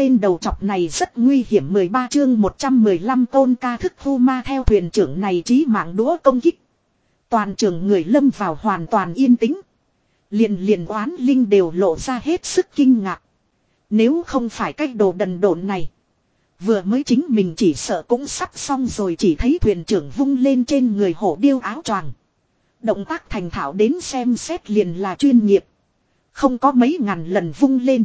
tên đầu chọc này rất nguy hiểm 13 chương 115 tôn ca thức thu ma theo thuyền trưởng này trí mạng đũa công kích. Toàn trường người lâm vào hoàn toàn yên tĩnh. Liền liền oán linh đều lộ ra hết sức kinh ngạc. Nếu không phải cách đồ đần độn này. Vừa mới chính mình chỉ sợ cũng sắp xong rồi, chỉ thấy thuyền trưởng vung lên trên người hổ điêu áo choàng. Động tác thành thạo đến xem xét liền là chuyên nghiệp. Không có mấy ngàn lần vung lên.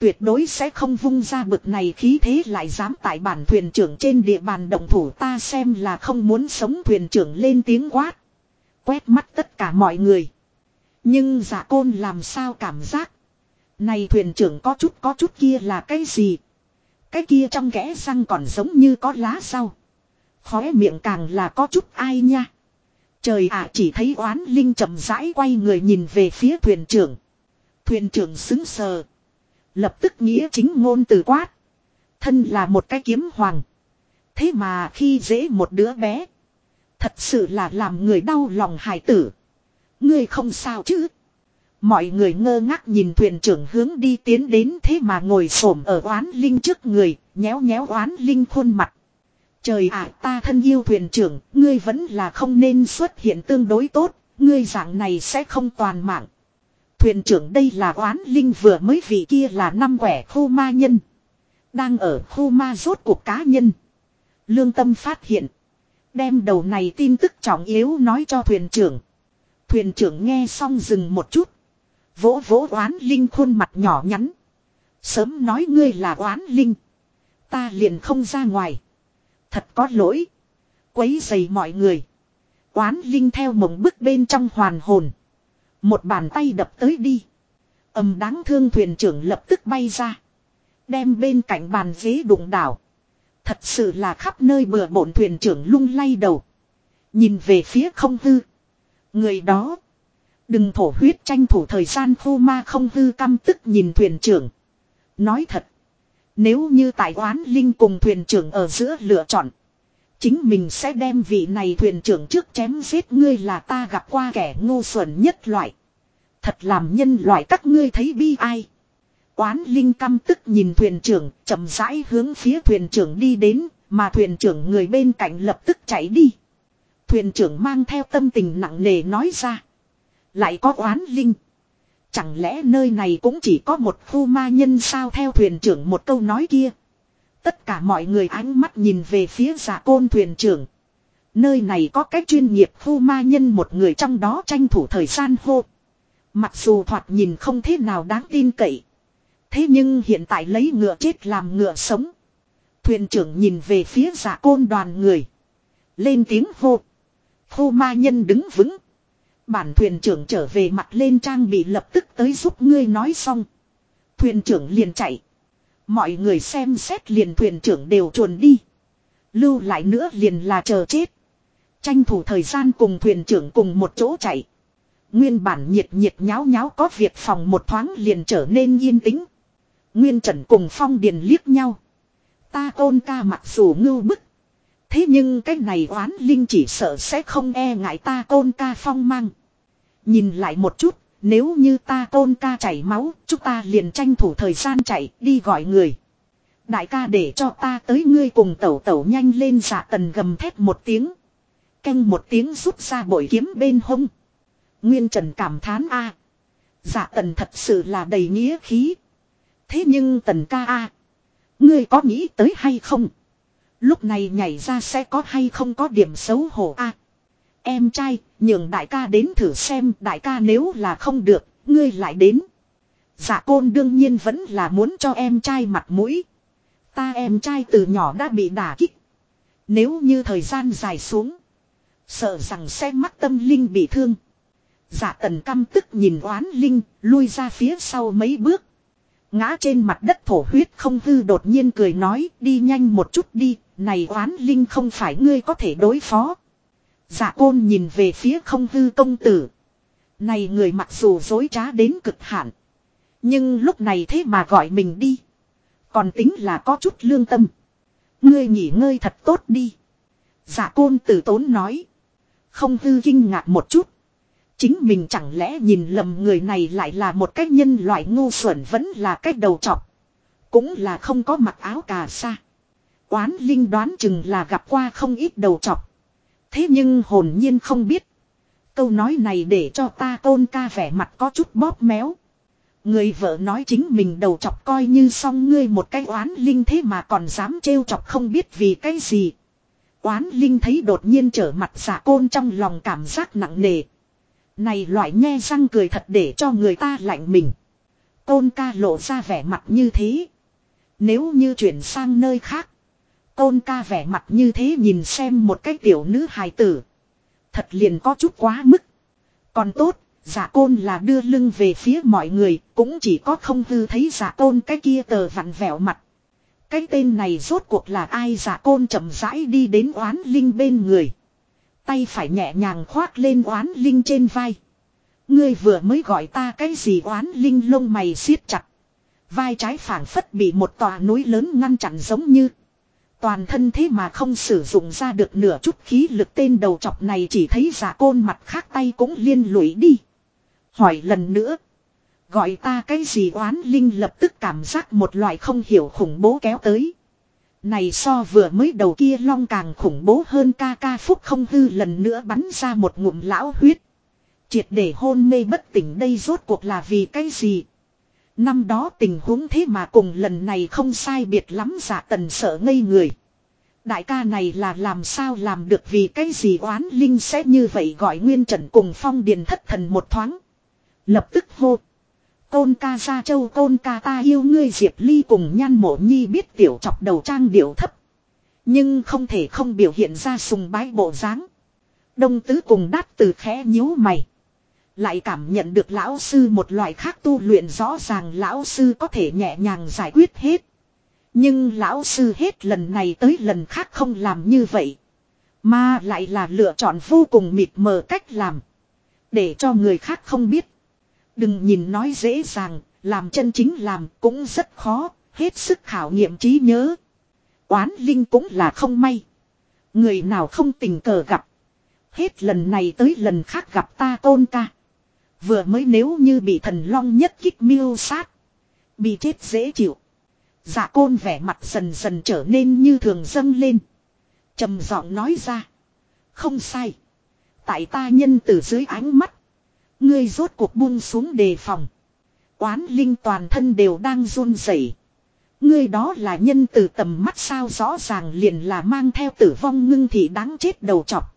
Tuyệt đối sẽ không vung ra bực này khí thế lại dám tại bản thuyền trưởng trên địa bàn động thủ ta xem là không muốn sống thuyền trưởng lên tiếng quát. Quét mắt tất cả mọi người. Nhưng giả côn làm sao cảm giác. Này thuyền trưởng có chút có chút kia là cái gì. Cái kia trong kẽ răng còn giống như có lá sau Khóe miệng càng là có chút ai nha. Trời ạ, chỉ thấy oán linh chậm rãi quay người nhìn về phía thuyền trưởng. Thuyền trưởng xứng sờ. Lập tức nghĩa chính ngôn từ quát. Thân là một cái kiếm hoàng. Thế mà khi dễ một đứa bé. Thật sự là làm người đau lòng hài tử. Ngươi không sao chứ. Mọi người ngơ ngác nhìn thuyền trưởng hướng đi tiến đến thế mà ngồi xổm ở oán linh trước người, nhéo nhéo oán linh khuôn mặt. Trời ạ ta thân yêu thuyền trưởng, ngươi vẫn là không nên xuất hiện tương đối tốt, ngươi dạng này sẽ không toàn mạng. Thuyền trưởng đây là oán linh vừa mới vị kia là năm quẻ khu ma nhân. Đang ở khu ma rốt cuộc cá nhân. Lương tâm phát hiện. Đem đầu này tin tức trọng yếu nói cho thuyền trưởng. Thuyền trưởng nghe xong dừng một chút. Vỗ vỗ oán linh khuôn mặt nhỏ nhắn. Sớm nói ngươi là oán linh. Ta liền không ra ngoài. Thật có lỗi. Quấy dày mọi người. Oán linh theo mộng bức bên trong hoàn hồn. Một bàn tay đập tới đi. ầm đáng thương thuyền trưởng lập tức bay ra. Đem bên cạnh bàn ghế đụng đảo. Thật sự là khắp nơi bừa bộn thuyền trưởng lung lay đầu. Nhìn về phía không hư. Người đó. Đừng thổ huyết tranh thủ thời gian khô ma không hư căm tức nhìn thuyền trưởng. Nói thật. Nếu như tại oán linh cùng thuyền trưởng ở giữa lựa chọn. Chính mình sẽ đem vị này thuyền trưởng trước chém giết ngươi là ta gặp qua kẻ ngu xuẩn nhất loại. Thật làm nhân loại các ngươi thấy bi ai. Quán linh căm tức nhìn thuyền trưởng, chậm rãi hướng phía thuyền trưởng đi đến, mà thuyền trưởng người bên cạnh lập tức chạy đi. Thuyền trưởng mang theo tâm tình nặng nề nói ra. Lại có oán linh. Chẳng lẽ nơi này cũng chỉ có một khu ma nhân sao theo thuyền trưởng một câu nói kia. Tất cả mọi người ánh mắt nhìn về phía giả côn thuyền trưởng. Nơi này có cách chuyên nghiệp khu ma nhân một người trong đó tranh thủ thời gian hô. Mặc dù thoạt nhìn không thế nào đáng tin cậy. Thế nhưng hiện tại lấy ngựa chết làm ngựa sống. Thuyền trưởng nhìn về phía giả côn đoàn người. Lên tiếng hô. Khu ma nhân đứng vững. Bản thuyền trưởng trở về mặt lên trang bị lập tức tới giúp ngươi nói xong. Thuyền trưởng liền chạy. Mọi người xem xét liền thuyền trưởng đều chuồn đi. Lưu lại nữa liền là chờ chết. Tranh thủ thời gian cùng thuyền trưởng cùng một chỗ chạy. Nguyên bản nhiệt nhiệt nháo nháo có việc phòng một thoáng liền trở nên yên tĩnh. Nguyên Trần cùng Phong Điền liếc nhau. Ta tôn ca mặc dù ngưu bức. Thế nhưng cái này oán linh chỉ sợ sẽ không e ngại ta tôn ca phong mang. Nhìn lại một chút, nếu như ta tôn ca chảy máu, chúng ta liền tranh thủ thời gian chạy đi gọi người. Đại ca để cho ta tới ngươi cùng tẩu tẩu nhanh lên giả tần gầm thét một tiếng. Canh một tiếng rút ra bội kiếm bên hông. Nguyên Trần cảm thán a Giả tần thật sự là đầy nghĩa khí. Thế nhưng tần ca a Ngươi có nghĩ tới hay không? Lúc này nhảy ra sẽ có hay không có điểm xấu hổ a Em trai, nhường đại ca đến thử xem đại ca nếu là không được, ngươi lại đến. Dạ côn đương nhiên vẫn là muốn cho em trai mặt mũi. Ta em trai từ nhỏ đã bị đả kích. Nếu như thời gian dài xuống. Sợ rằng sẽ mắc tâm linh bị thương. Dạ tần căm tức nhìn oán linh, lui ra phía sau mấy bước. Ngã trên mặt đất thổ huyết không hư đột nhiên cười nói đi nhanh một chút đi, này oán linh không phải ngươi có thể đối phó. Dạ côn nhìn về phía không hư công tử. Này người mặc dù dối trá đến cực hạn. Nhưng lúc này thế mà gọi mình đi. Còn tính là có chút lương tâm. Ngươi nghỉ ngơi thật tốt đi. Dạ côn tử tốn nói. Không hư kinh ngạc một chút. Chính mình chẳng lẽ nhìn lầm người này lại là một cách nhân loại ngu xuẩn vẫn là cách đầu trọc. Cũng là không có mặc áo cà sa. quán linh đoán chừng là gặp qua không ít đầu trọc. Thế nhưng hồn nhiên không biết. Câu nói này để cho ta tôn ca vẻ mặt có chút bóp méo. Người vợ nói chính mình đầu chọc coi như xong ngươi một cái oán linh thế mà còn dám trêu chọc không biết vì cái gì. Oán linh thấy đột nhiên trở mặt giả côn trong lòng cảm giác nặng nề. Này loại nghe răng cười thật để cho người ta lạnh mình. tôn ca lộ ra vẻ mặt như thế. Nếu như chuyển sang nơi khác. Côn ca vẻ mặt như thế nhìn xem một cái tiểu nữ hài tử. Thật liền có chút quá mức. Còn tốt, giả côn là đưa lưng về phía mọi người, cũng chỉ có không hư thấy giả côn cái kia tờ vặn vẹo mặt. Cái tên này rốt cuộc là ai giả côn chậm rãi đi đến oán linh bên người. Tay phải nhẹ nhàng khoác lên oán linh trên vai. Ngươi vừa mới gọi ta cái gì oán linh lông mày siết chặt. Vai trái phảng phất bị một tòa núi lớn ngăn chặn giống như. Toàn thân thế mà không sử dụng ra được nửa chút khí lực tên đầu chọc này chỉ thấy giả côn mặt khác tay cũng liên lụy đi. Hỏi lần nữa. Gọi ta cái gì oán linh lập tức cảm giác một loại không hiểu khủng bố kéo tới. Này so vừa mới đầu kia long càng khủng bố hơn ca ca phúc không hư lần nữa bắn ra một ngụm lão huyết. Triệt để hôn mê bất tỉnh đây rốt cuộc là vì cái gì? Năm đó tình huống thế mà cùng lần này không sai biệt lắm giả tần sợ ngây người. Đại ca này là làm sao làm được vì cái gì oán linh sẽ như vậy gọi nguyên trần cùng phong điền thất thần một thoáng. Lập tức hô. Côn ca gia châu, côn ca ta yêu ngươi, Diệp Ly cùng nhan mộ nhi biết tiểu chọc đầu trang điệu thấp. Nhưng không thể không biểu hiện ra sùng bái bộ dáng. Đông tứ cùng đát từ khẽ nhíu mày. Lại cảm nhận được lão sư một loại khác tu luyện rõ ràng lão sư có thể nhẹ nhàng giải quyết hết. Nhưng lão sư hết lần này tới lần khác không làm như vậy. Mà lại là lựa chọn vô cùng mịt mờ cách làm. Để cho người khác không biết. Đừng nhìn nói dễ dàng, làm chân chính làm cũng rất khó, hết sức khảo nghiệm trí nhớ. Oán linh cũng là không may. Người nào không tình cờ gặp. Hết lần này tới lần khác gặp ta tôn ca. Vừa mới nếu như bị thần long nhất kích miêu sát. Bị chết dễ chịu. Dạ côn vẻ mặt dần dần trở nên như thường dâng lên. trầm giọng nói ra. Không sai. Tại ta nhân từ dưới ánh mắt. Ngươi rốt cuộc buông xuống đề phòng. Quán linh toàn thân đều đang run rẩy. Ngươi đó là nhân từ tầm mắt sao rõ ràng liền là mang theo tử vong ngưng thị đáng chết đầu chọc.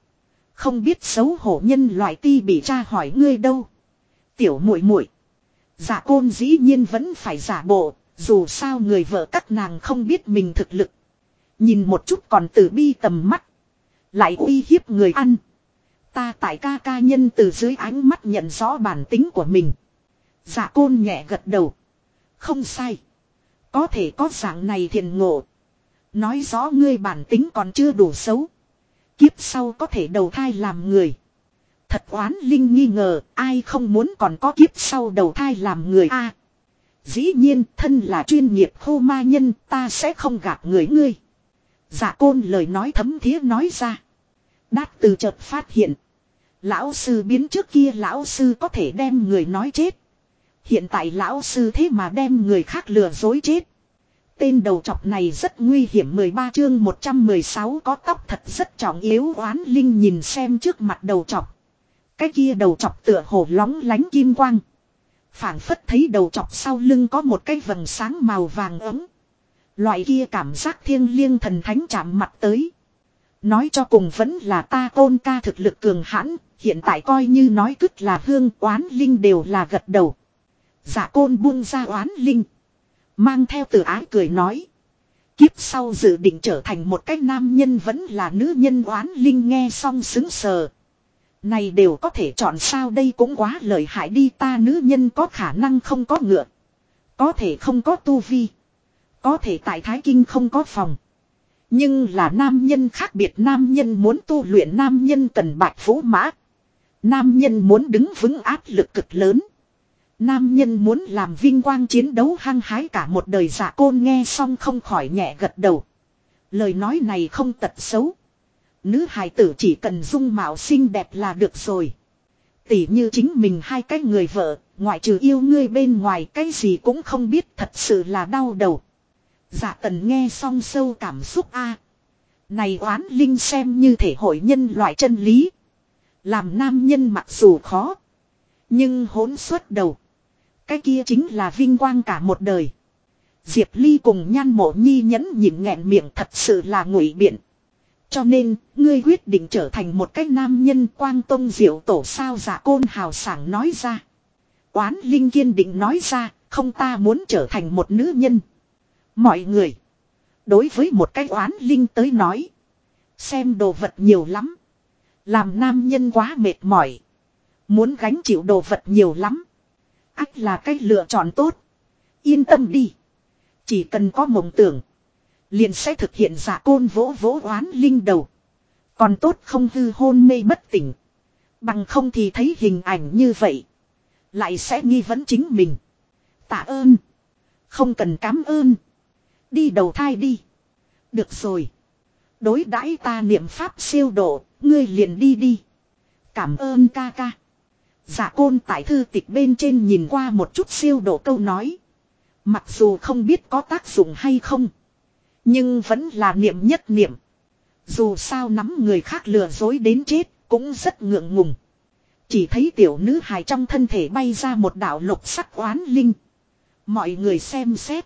Không biết xấu hổ nhân loại ti bị tra hỏi ngươi đâu. Tiểu muội muội Giả côn dĩ nhiên vẫn phải giả bộ, dù sao người vợ các nàng không biết mình thực lực. Nhìn một chút còn từ bi tầm mắt. Lại uy hiếp người ăn. Ta tại ca ca nhân từ dưới ánh mắt nhận rõ bản tính của mình. Giả côn nhẹ gật đầu. Không sai. Có thể có dạng này thiền ngộ. Nói rõ ngươi bản tính còn chưa đủ xấu. Kiếp sau có thể đầu thai làm người. Thật oán linh nghi ngờ, ai không muốn còn có kiếp sau đầu thai làm người a Dĩ nhiên, thân là chuyên nghiệp khô ma nhân, ta sẽ không gạt người ngươi. Giả côn lời nói thấm thía nói ra. Đát từ chợt phát hiện. Lão sư biến trước kia lão sư có thể đem người nói chết. Hiện tại lão sư thế mà đem người khác lừa dối chết. Tên đầu trọc này rất nguy hiểm 13 chương 116 có tóc thật rất trọng yếu, oán linh nhìn xem trước mặt đầu trọc. Cái kia đầu chọc tựa hồ lóng lánh kim quang. phảng phất thấy đầu chọc sau lưng có một cái vầng sáng màu vàng ấm. Loại kia cảm giác thiêng liêng thần thánh chạm mặt tới. Nói cho cùng vẫn là ta tôn ca thực lực cường hãn, hiện tại coi như nói cứt là hương oán linh đều là gật đầu. Giả côn buông ra oán linh. Mang theo từ ái cười nói. Kiếp sau dự định trở thành một cái nam nhân vẫn là nữ nhân oán linh nghe xong xứng sờ. Này đều có thể chọn sao đây cũng quá lợi hại đi ta nữ nhân có khả năng không có ngựa. Có thể không có tu vi. Có thể tại Thái Kinh không có phòng. Nhưng là nam nhân khác biệt, nam nhân muốn tu luyện, nam nhân cần bạch phú mã. Nam nhân muốn đứng vững áp lực cực lớn. Nam nhân muốn làm vinh quang chiến đấu hăng hái cả một đời giả côn nghe xong không khỏi nhẹ gật đầu. Lời nói này không tật xấu. Nữ hài tử chỉ cần dung mạo xinh đẹp là được rồi. Tỷ như chính mình hai cái người vợ, ngoại trừ yêu ngươi bên ngoài cái gì cũng không biết thật sự là đau đầu. Dạ tần nghe xong sâu cảm xúc a Này oán linh xem như thể hội nhân loại chân lý. Làm nam nhân mặc dù khó. Nhưng hỗn suốt đầu. Cái kia chính là vinh quang cả một đời. Diệp Ly cùng nhan mộ nhi nhẫn nhịn nghẹn miệng thật sự là ngụy biện. Cho nên, ngươi quyết định trở thành một cái nam nhân quang tông diệu tổ sao giả côn hào sảng nói ra. Quán Linh kiên định nói ra, không ta muốn trở thành một nữ nhân. Mọi người, đối với một cái oán Linh tới nói, xem đồ vật nhiều lắm. Làm nam nhân quá mệt mỏi. Muốn gánh chịu đồ vật nhiều lắm. Ách là cách lựa chọn tốt. Yên tâm đi. Chỉ cần có mộng tưởng. Liền sẽ thực hiện giả côn vỗ vỗ oán linh đầu. Còn tốt không hư hôn mê bất tỉnh. Bằng không thì thấy hình ảnh như vậy. Lại sẽ nghi vấn chính mình. Tạ ơn. Không cần cảm ơn. Đi đầu thai đi. Được rồi. Đối đãi ta niệm pháp siêu độ, ngươi liền đi đi. Cảm ơn ca ca. Giả côn tại thư tịch bên trên nhìn qua một chút siêu độ câu nói. Mặc dù không biết có tác dụng hay không. Nhưng vẫn là niệm nhất niệm. Dù sao nắm người khác lừa dối đến chết cũng rất ngượng ngùng. Chỉ thấy tiểu nữ hài trong thân thể bay ra một đạo lục sắc oán linh. Mọi người xem xét.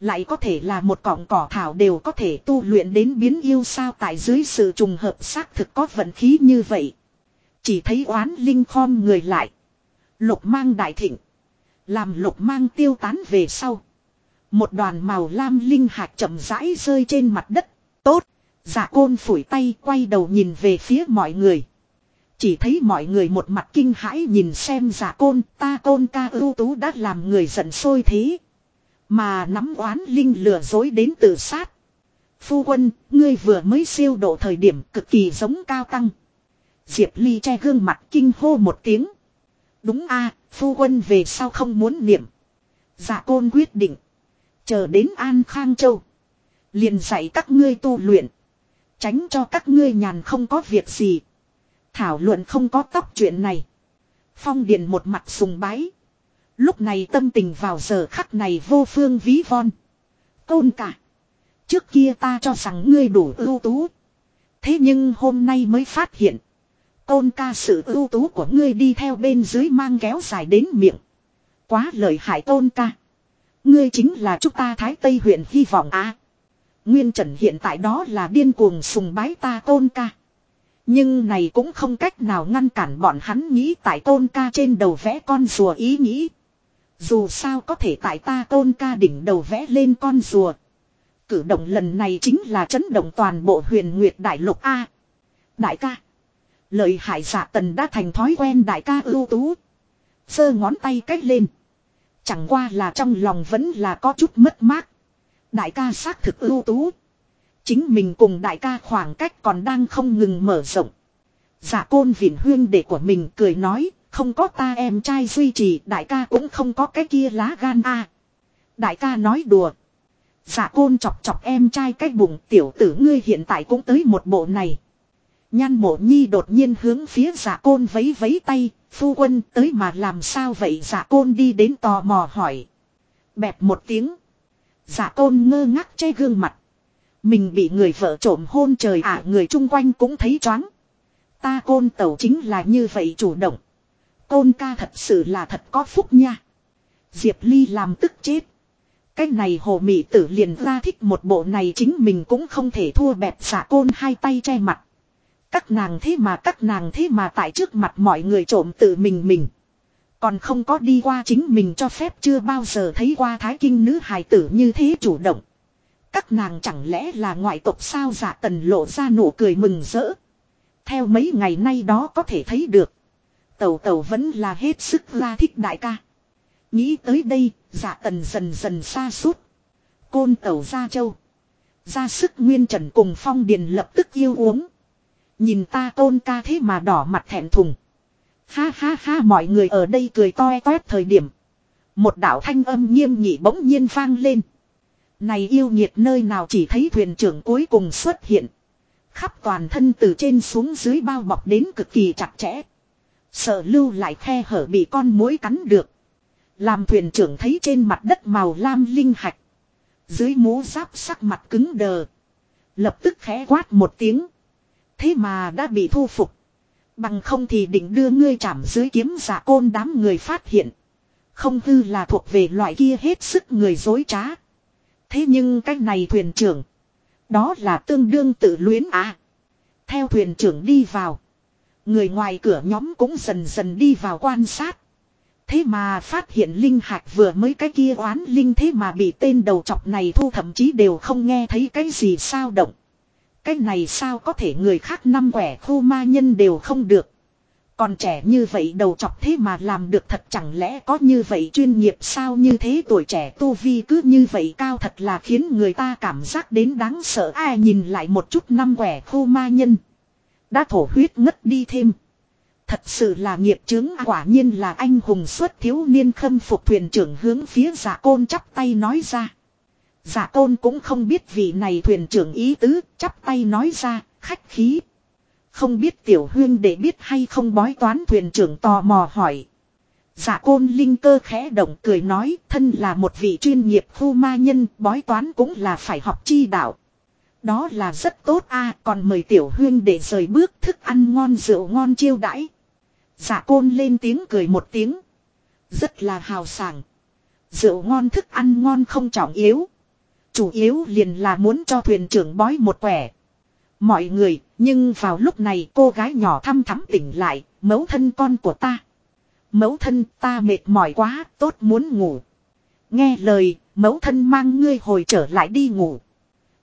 Lại có thể là một cọng cỏ thảo đều có thể tu luyện đến biến yêu sao tại dưới sự trùng hợp xác thực có vận khí như vậy. Chỉ thấy oán linh khom người lại. Lục mang đại thịnh. Làm lục mang tiêu tán về sau. Một đoàn màu lam linh hạt chậm rãi rơi trên mặt đất. Tốt. giả côn phủi tay quay đầu nhìn về phía mọi người. Chỉ thấy mọi người một mặt kinh hãi nhìn xem giả côn, ta côn ca ưu tú đã làm người giận sôi thế. Mà nắm oán linh lừa dối đến tự sát. Phu quân, ngươi vừa mới siêu độ thời điểm cực kỳ giống cao tăng. Diệp Ly che gương mặt kinh hô một tiếng. Đúng a phu quân về sao không muốn niệm. Giả côn quyết định. Chờ đến An Khang Châu. Liền dạy các ngươi tu luyện. Tránh cho các ngươi nhàn không có việc gì. Thảo luận không có tóc chuyện này. Phong Điền một mặt sùng bái. Lúc này tâm tình vào giờ khắc này vô phương ví von. Côn cả. Trước kia ta cho rằng ngươi đủ ưu tú. Thế nhưng hôm nay mới phát hiện. Côn ca sự ưu tú của ngươi đi theo bên dưới mang kéo dài đến miệng. Quá lợi hại tôn ca. Ngươi chính là chúng ta Thái Tây huyện hy vọng á. Nguyên Trần hiện tại đó là điên cuồng sùng bái ta tôn ca. Nhưng này cũng không cách nào ngăn cản bọn hắn nghĩ tại tôn ca trên đầu vẽ con rùa ý nghĩ. Dù sao có thể tại ta tôn ca đỉnh đầu vẽ lên con rùa. Cử động lần này chính là chấn động toàn bộ huyền nguyệt đại lục A. Đại ca. Lợi hại giả tần đã thành thói quen đại ca ưu tú. Sơ ngón tay cách lên. Chẳng qua là trong lòng vẫn là có chút mất mát. Đại ca xác thực ưu tú. Chính mình cùng đại ca khoảng cách còn đang không ngừng mở rộng. Giả côn vịn huyên đệ của mình cười nói, không có ta em trai duy trì, đại ca cũng không có cái kia lá gan a. Đại ca nói đùa. Giả côn chọc chọc em trai cái bụng tiểu tử ngươi hiện tại cũng tới một bộ này. Nhan mộ nhi đột nhiên hướng phía giả côn vấy vấy tay, phu quân tới mà làm sao vậy giả côn đi đến tò mò hỏi. Bẹp một tiếng. Giả côn ngơ ngác che gương mặt. Mình bị người vợ trộm hôn trời ạ người chung quanh cũng thấy choáng. Ta côn tẩu chính là như vậy chủ động. Côn ca thật sự là thật có phúc nha. Diệp Ly làm tức chết. Cái này hồ mị tử liền ra thích một bộ này chính mình cũng không thể thua bẹp giả côn hai tay che mặt. Các nàng thế mà các nàng thế mà tại trước mặt mọi người trộm tự mình mình. Còn không có đi qua chính mình cho phép chưa bao giờ thấy qua thái kinh nữ hài tử như thế chủ động. Các nàng chẳng lẽ là ngoại tộc sao giả tần lộ ra nụ cười mừng rỡ. Theo mấy ngày nay đó có thể thấy được. Tẩu tẩu vẫn là hết sức la thích đại ca. Nghĩ tới đây, giả tần dần dần xa suốt. Côn tẩu ra châu. Ra sức nguyên trần cùng phong điền lập tức yêu uống. Nhìn ta tôn ca thế mà đỏ mặt thẹn thùng. Ha ha ha, mọi người ở đây cười toe toét thời điểm. Một đạo thanh âm nghiêm nghị bỗng nhiên vang lên. Này yêu nhiệt nơi nào chỉ thấy thuyền trưởng cuối cùng xuất hiện. Khắp toàn thân từ trên xuống dưới bao bọc đến cực kỳ chặt chẽ. Sợ lưu lại khe hở bị con mối cắn được. Làm thuyền trưởng thấy trên mặt đất màu lam linh hạch. Dưới mũ giáp sắc mặt cứng đờ. Lập tức khẽ quát một tiếng. Thế mà đã bị thu phục. Bằng không thì định đưa ngươi chạm dưới kiếm giả côn đám người phát hiện. Không hư là thuộc về loại kia hết sức người dối trá. Thế nhưng cái này thuyền trưởng. Đó là tương đương tự luyến à. Theo thuyền trưởng đi vào. Người ngoài cửa nhóm cũng dần dần đi vào quan sát. Thế mà phát hiện linh hạc vừa mới cái kia oán linh thế mà bị tên đầu chọc này thu thậm chí đều không nghe thấy cái gì sao động. Cái này sao có thể người khác năm quẻ khu ma nhân đều không được. Còn trẻ như vậy đầu chọc thế mà làm được thật chẳng lẽ có như vậy chuyên nghiệp sao như thế tuổi trẻ tu vi cứ như vậy cao thật là khiến người ta cảm giác đến đáng sợ ai nhìn lại một chút năm quẻ khu ma nhân. Đã thổ huyết ngất đi thêm. Thật sự là nghiệp chứng à, quả nhiên là anh hùng xuất thiếu niên khâm phục thuyền trưởng hướng phía giả côn chắp tay nói ra. Giả tôn cũng không biết vị này thuyền trưởng ý tứ, chắp tay nói ra, khách khí. Không biết tiểu huyên để biết hay không bói toán thuyền trưởng tò mò hỏi. Giả côn linh cơ khẽ động cười nói thân là một vị chuyên nghiệp khu ma nhân bói toán cũng là phải học chi đạo. Đó là rất tốt a còn mời tiểu huyên để rời bước thức ăn ngon rượu ngon chiêu đãi. Giả côn lên tiếng cười một tiếng. Rất là hào sảng. Rượu ngon thức ăn ngon không trọng yếu. Chủ yếu liền là muốn cho thuyền trưởng bói một quẻ. Mọi người, nhưng vào lúc này cô gái nhỏ thăm thắm tỉnh lại, mẫu thân con của ta. Mẫu thân ta mệt mỏi quá, tốt muốn ngủ. Nghe lời, mẫu thân mang ngươi hồi trở lại đi ngủ.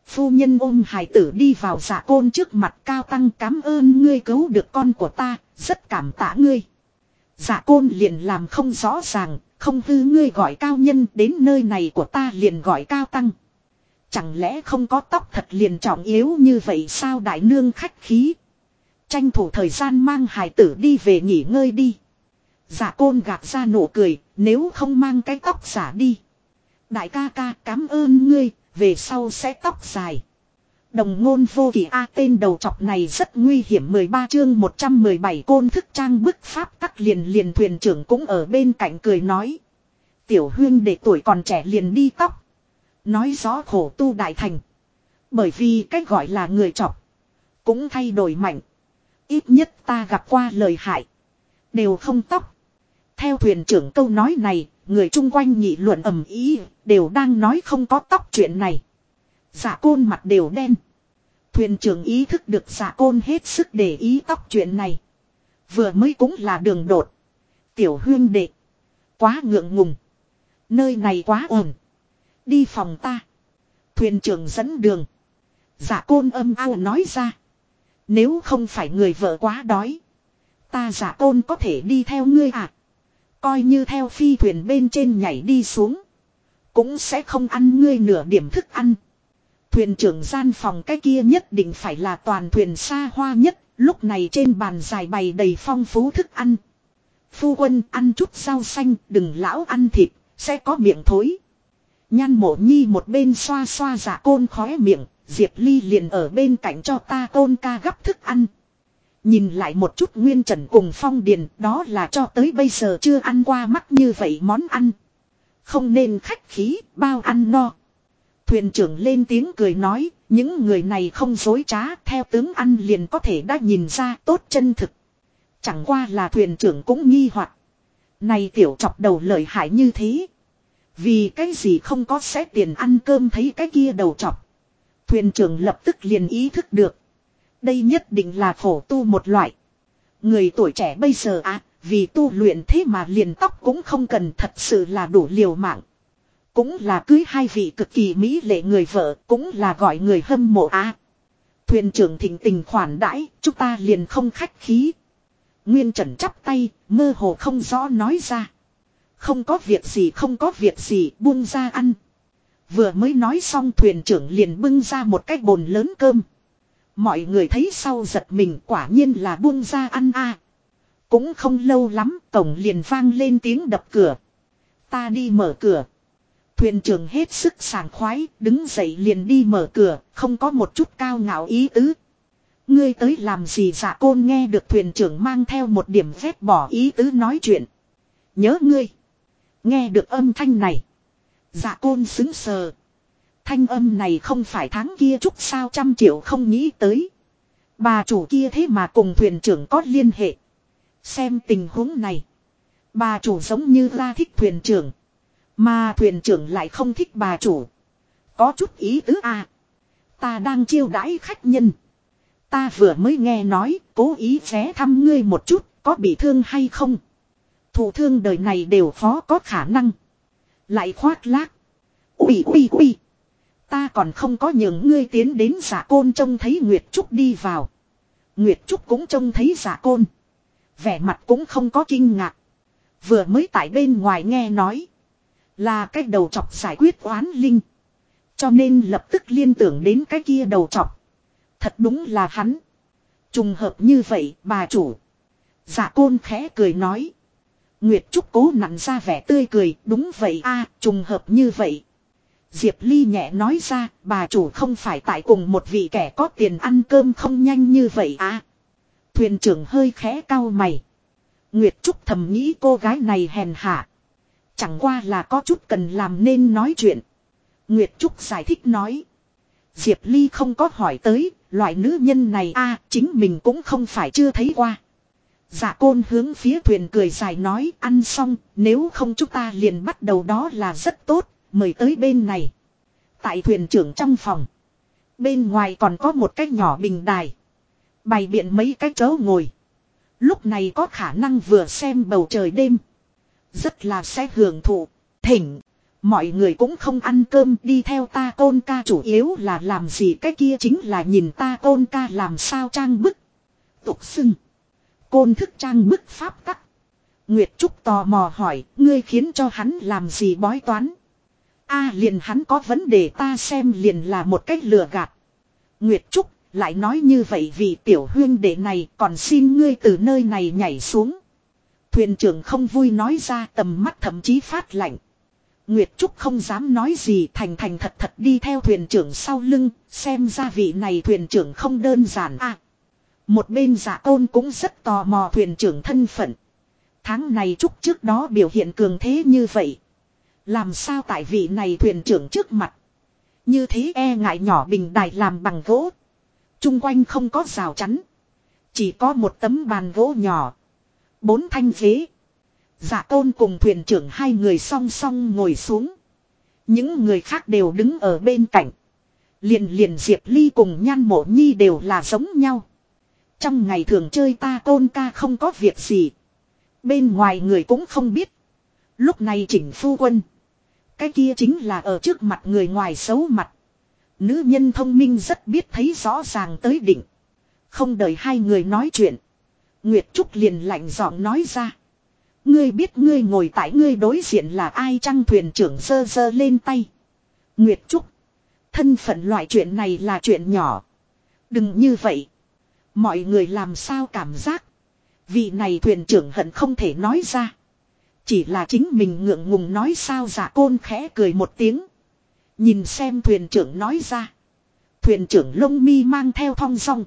Phu nhân ôm hài tử đi vào giả côn trước mặt cao tăng cảm ơn ngươi cứu được con của ta, rất cảm tạ ngươi. Giả côn liền làm không rõ ràng, không hư ngươi gọi cao nhân đến nơi này của ta liền gọi cao tăng. Chẳng lẽ không có tóc thật liền trọng yếu như vậy sao đại nương khách khí. Tranh thủ thời gian mang hài tử đi về nghỉ ngơi đi. Giả côn gạt ra nụ cười, nếu không mang cái tóc giả đi. Đại ca ca cảm ơn ngươi, về sau sẽ tóc dài. Đồng ngôn vô kỳ A tên đầu chọc này rất nguy hiểm 13 chương 117 côn thức trang bức pháp tắc liền liền thuyền trưởng cũng ở bên cạnh cười nói. Tiểu huyên để tuổi còn trẻ liền đi tóc. Nói rõ khổ tu đại thành. Bởi vì cách gọi là người chọc. Cũng thay đổi mạnh. Ít nhất ta gặp qua lời hại. Đều không tóc. Theo thuyền trưởng câu nói này, người chung quanh nhị luận ầm ý, đều đang nói không có tóc chuyện này. Giả côn mặt đều đen. Thuyền trưởng ý thức được giả côn hết sức để ý tóc chuyện này. Vừa mới cũng là đường đột. Tiểu huyên đệ. Quá ngượng ngùng. Nơi này quá ổn. Đi phòng ta. Thuyền trưởng dẫn đường. Giả côn âm ao nói ra. Nếu không phải người vợ quá đói. Ta giả côn có thể đi theo ngươi à. Coi như theo phi thuyền bên trên nhảy đi xuống. Cũng sẽ không ăn ngươi nửa điểm thức ăn. Thuyền trưởng gian phòng cái kia nhất định phải là toàn thuyền xa hoa nhất. Lúc này trên bàn dài bày đầy phong phú thức ăn. Phu quân ăn chút rau xanh, đừng lão ăn thịt. Sẽ có miệng thối. Nhan mộ nhi một bên xoa xoa giả côn khóe miệng. Diệp Ly liền ở bên cạnh cho ta tôn ca gấp thức ăn. Nhìn lại một chút Nguyên Trần cùng Phong Điền đó là cho tới bây giờ chưa ăn qua mắt như vậy món ăn. Không nên khách khí, bao ăn no. Thuyền trưởng lên tiếng cười nói, những người này không dối trá theo tướng ăn liền có thể đã nhìn ra tốt chân thực. Chẳng qua là thuyền trưởng cũng nghi hoặc Này tiểu chọc đầu lợi hại như thế. Vì cái gì không có xé tiền ăn cơm thấy cái kia đầu chọc. Thuyền trưởng lập tức liền ý thức được. Đây nhất định là khổ tu một loại. Người tuổi trẻ bây giờ à, vì tu luyện thế mà liền tóc cũng không cần thật sự là đủ liều mạng. Cũng là cưới hai vị cực kỳ mỹ lệ người vợ, cũng là gọi người hâm mộ a. Thuyền trưởng thịnh tình khoản đãi, chúng ta liền không khách khí. Nguyên Trần chắp tay, mơ hồ không rõ nói ra. Không có việc gì không có việc gì, buông ra ăn. Vừa mới nói xong thuyền trưởng liền bưng ra một cái bồn lớn cơm. Mọi người thấy sau giật mình quả nhiên là buông ra ăn a. Cũng không lâu lắm tổng liền vang lên tiếng đập cửa. Ta đi mở cửa. Thuyền trưởng hết sức sảng khoái, đứng dậy liền đi mở cửa, không có một chút cao ngạo ý tứ. Ngươi tới làm gì dạ côn nghe được thuyền trưởng mang theo một điểm phép bỏ ý tứ nói chuyện. Nhớ ngươi. Nghe được âm thanh này. Dạ côn xứng sờ. Thanh âm này không phải tháng kia chút sao trăm triệu không nghĩ tới. Bà chủ kia thế mà cùng thuyền trưởng có liên hệ. Xem tình huống này. Bà chủ giống như ra thích thuyền trưởng. Mà thuyền trưởng lại không thích bà chủ. Có chút ý tứ à. Ta đang chiêu đãi khách nhân. Ta vừa mới nghe nói, cố ý ghé thăm ngươi một chút, có bị thương hay không? Thủ thương đời này đều khó có khả năng. Lại khoác lác. Ui ui ui. Ta còn không có những ngươi tiến đến giả côn trông thấy Nguyệt Trúc đi vào. Nguyệt Trúc cũng trông thấy giả côn. Vẻ mặt cũng không có kinh ngạc. Vừa mới tại bên ngoài nghe nói. Là cái đầu chọc giải quyết oán linh. Cho nên lập tức liên tưởng đến cái kia đầu chọc. Thật đúng là hắn. Trùng hợp như vậy, bà chủ. Giả côn khẽ cười nói. Nguyệt Trúc cố nặn ra vẻ tươi cười. Đúng vậy a trùng hợp như vậy. Diệp Ly nhẹ nói ra, bà chủ không phải tại cùng một vị kẻ có tiền ăn cơm không nhanh như vậy à. Thuyền trưởng hơi khẽ cau mày. Nguyệt Trúc thầm nghĩ cô gái này hèn hạ. Chẳng qua là có chút cần làm nên nói chuyện. Nguyệt Trúc giải thích nói. Diệp Ly không có hỏi tới, loại nữ nhân này a chính mình cũng không phải chưa thấy qua. Dạ côn hướng phía thuyền cười dài nói ăn xong, nếu không chúng ta liền bắt đầu đó là rất tốt, mời tới bên này. Tại thuyền trưởng trong phòng. Bên ngoài còn có một cái nhỏ bình đài. Bày biện mấy cái chỗ ngồi. Lúc này có khả năng vừa xem bầu trời đêm. Rất là sẽ hưởng thụ. Thỉnh. Mọi người cũng không ăn cơm đi theo ta côn ca chủ yếu là làm gì cái kia chính là nhìn ta côn ca làm sao trang bức. Tục xưng. Côn thức trang bức pháp tắc. Nguyệt Trúc tò mò hỏi, ngươi khiến cho hắn làm gì bói toán. a liền hắn có vấn đề ta xem liền là một cách lừa gạt. Nguyệt Trúc, lại nói như vậy vì tiểu huyên đệ này còn xin ngươi từ nơi này nhảy xuống. Thuyền trưởng không vui nói ra tầm mắt thậm chí phát lạnh. Nguyệt Trúc không dám nói gì thành thành thật thật đi theo thuyền trưởng sau lưng, xem ra vị này thuyền trưởng không đơn giản à. Một bên giả tôn cũng rất tò mò thuyền trưởng thân phận. Tháng này Trúc trước đó biểu hiện cường thế như vậy. Làm sao tại vị này thuyền trưởng trước mặt. Như thế e ngại nhỏ bình đài làm bằng gỗ. Trung quanh không có rào chắn. Chỉ có một tấm bàn gỗ nhỏ. Bốn thanh ghế. giả tôn cùng thuyền trưởng hai người song song ngồi xuống. Những người khác đều đứng ở bên cạnh. Liền liền Diệp Ly cùng Nhan Mộ Nhi đều là giống nhau. Trong ngày thường chơi ta tôn ca không có việc gì. Bên ngoài người cũng không biết. Lúc này chỉnh phu quân. Cái kia chính là ở trước mặt người ngoài xấu mặt. Nữ nhân thông minh rất biết thấy rõ ràng tới đỉnh. Không đợi hai người nói chuyện. Nguyệt Trúc liền lạnh giọng nói ra. Ngươi biết ngươi ngồi tại ngươi đối diện là ai chăng thuyền trưởng sơ sơ lên tay. Nguyệt Trúc. Thân phận loại chuyện này là chuyện nhỏ. Đừng như vậy. Mọi người làm sao cảm giác. Vị này thuyền trưởng hận không thể nói ra. Chỉ là chính mình ngượng ngùng nói sao giả côn khẽ cười một tiếng. Nhìn xem thuyền trưởng nói ra. Thuyền trưởng lông mi mang theo thong song.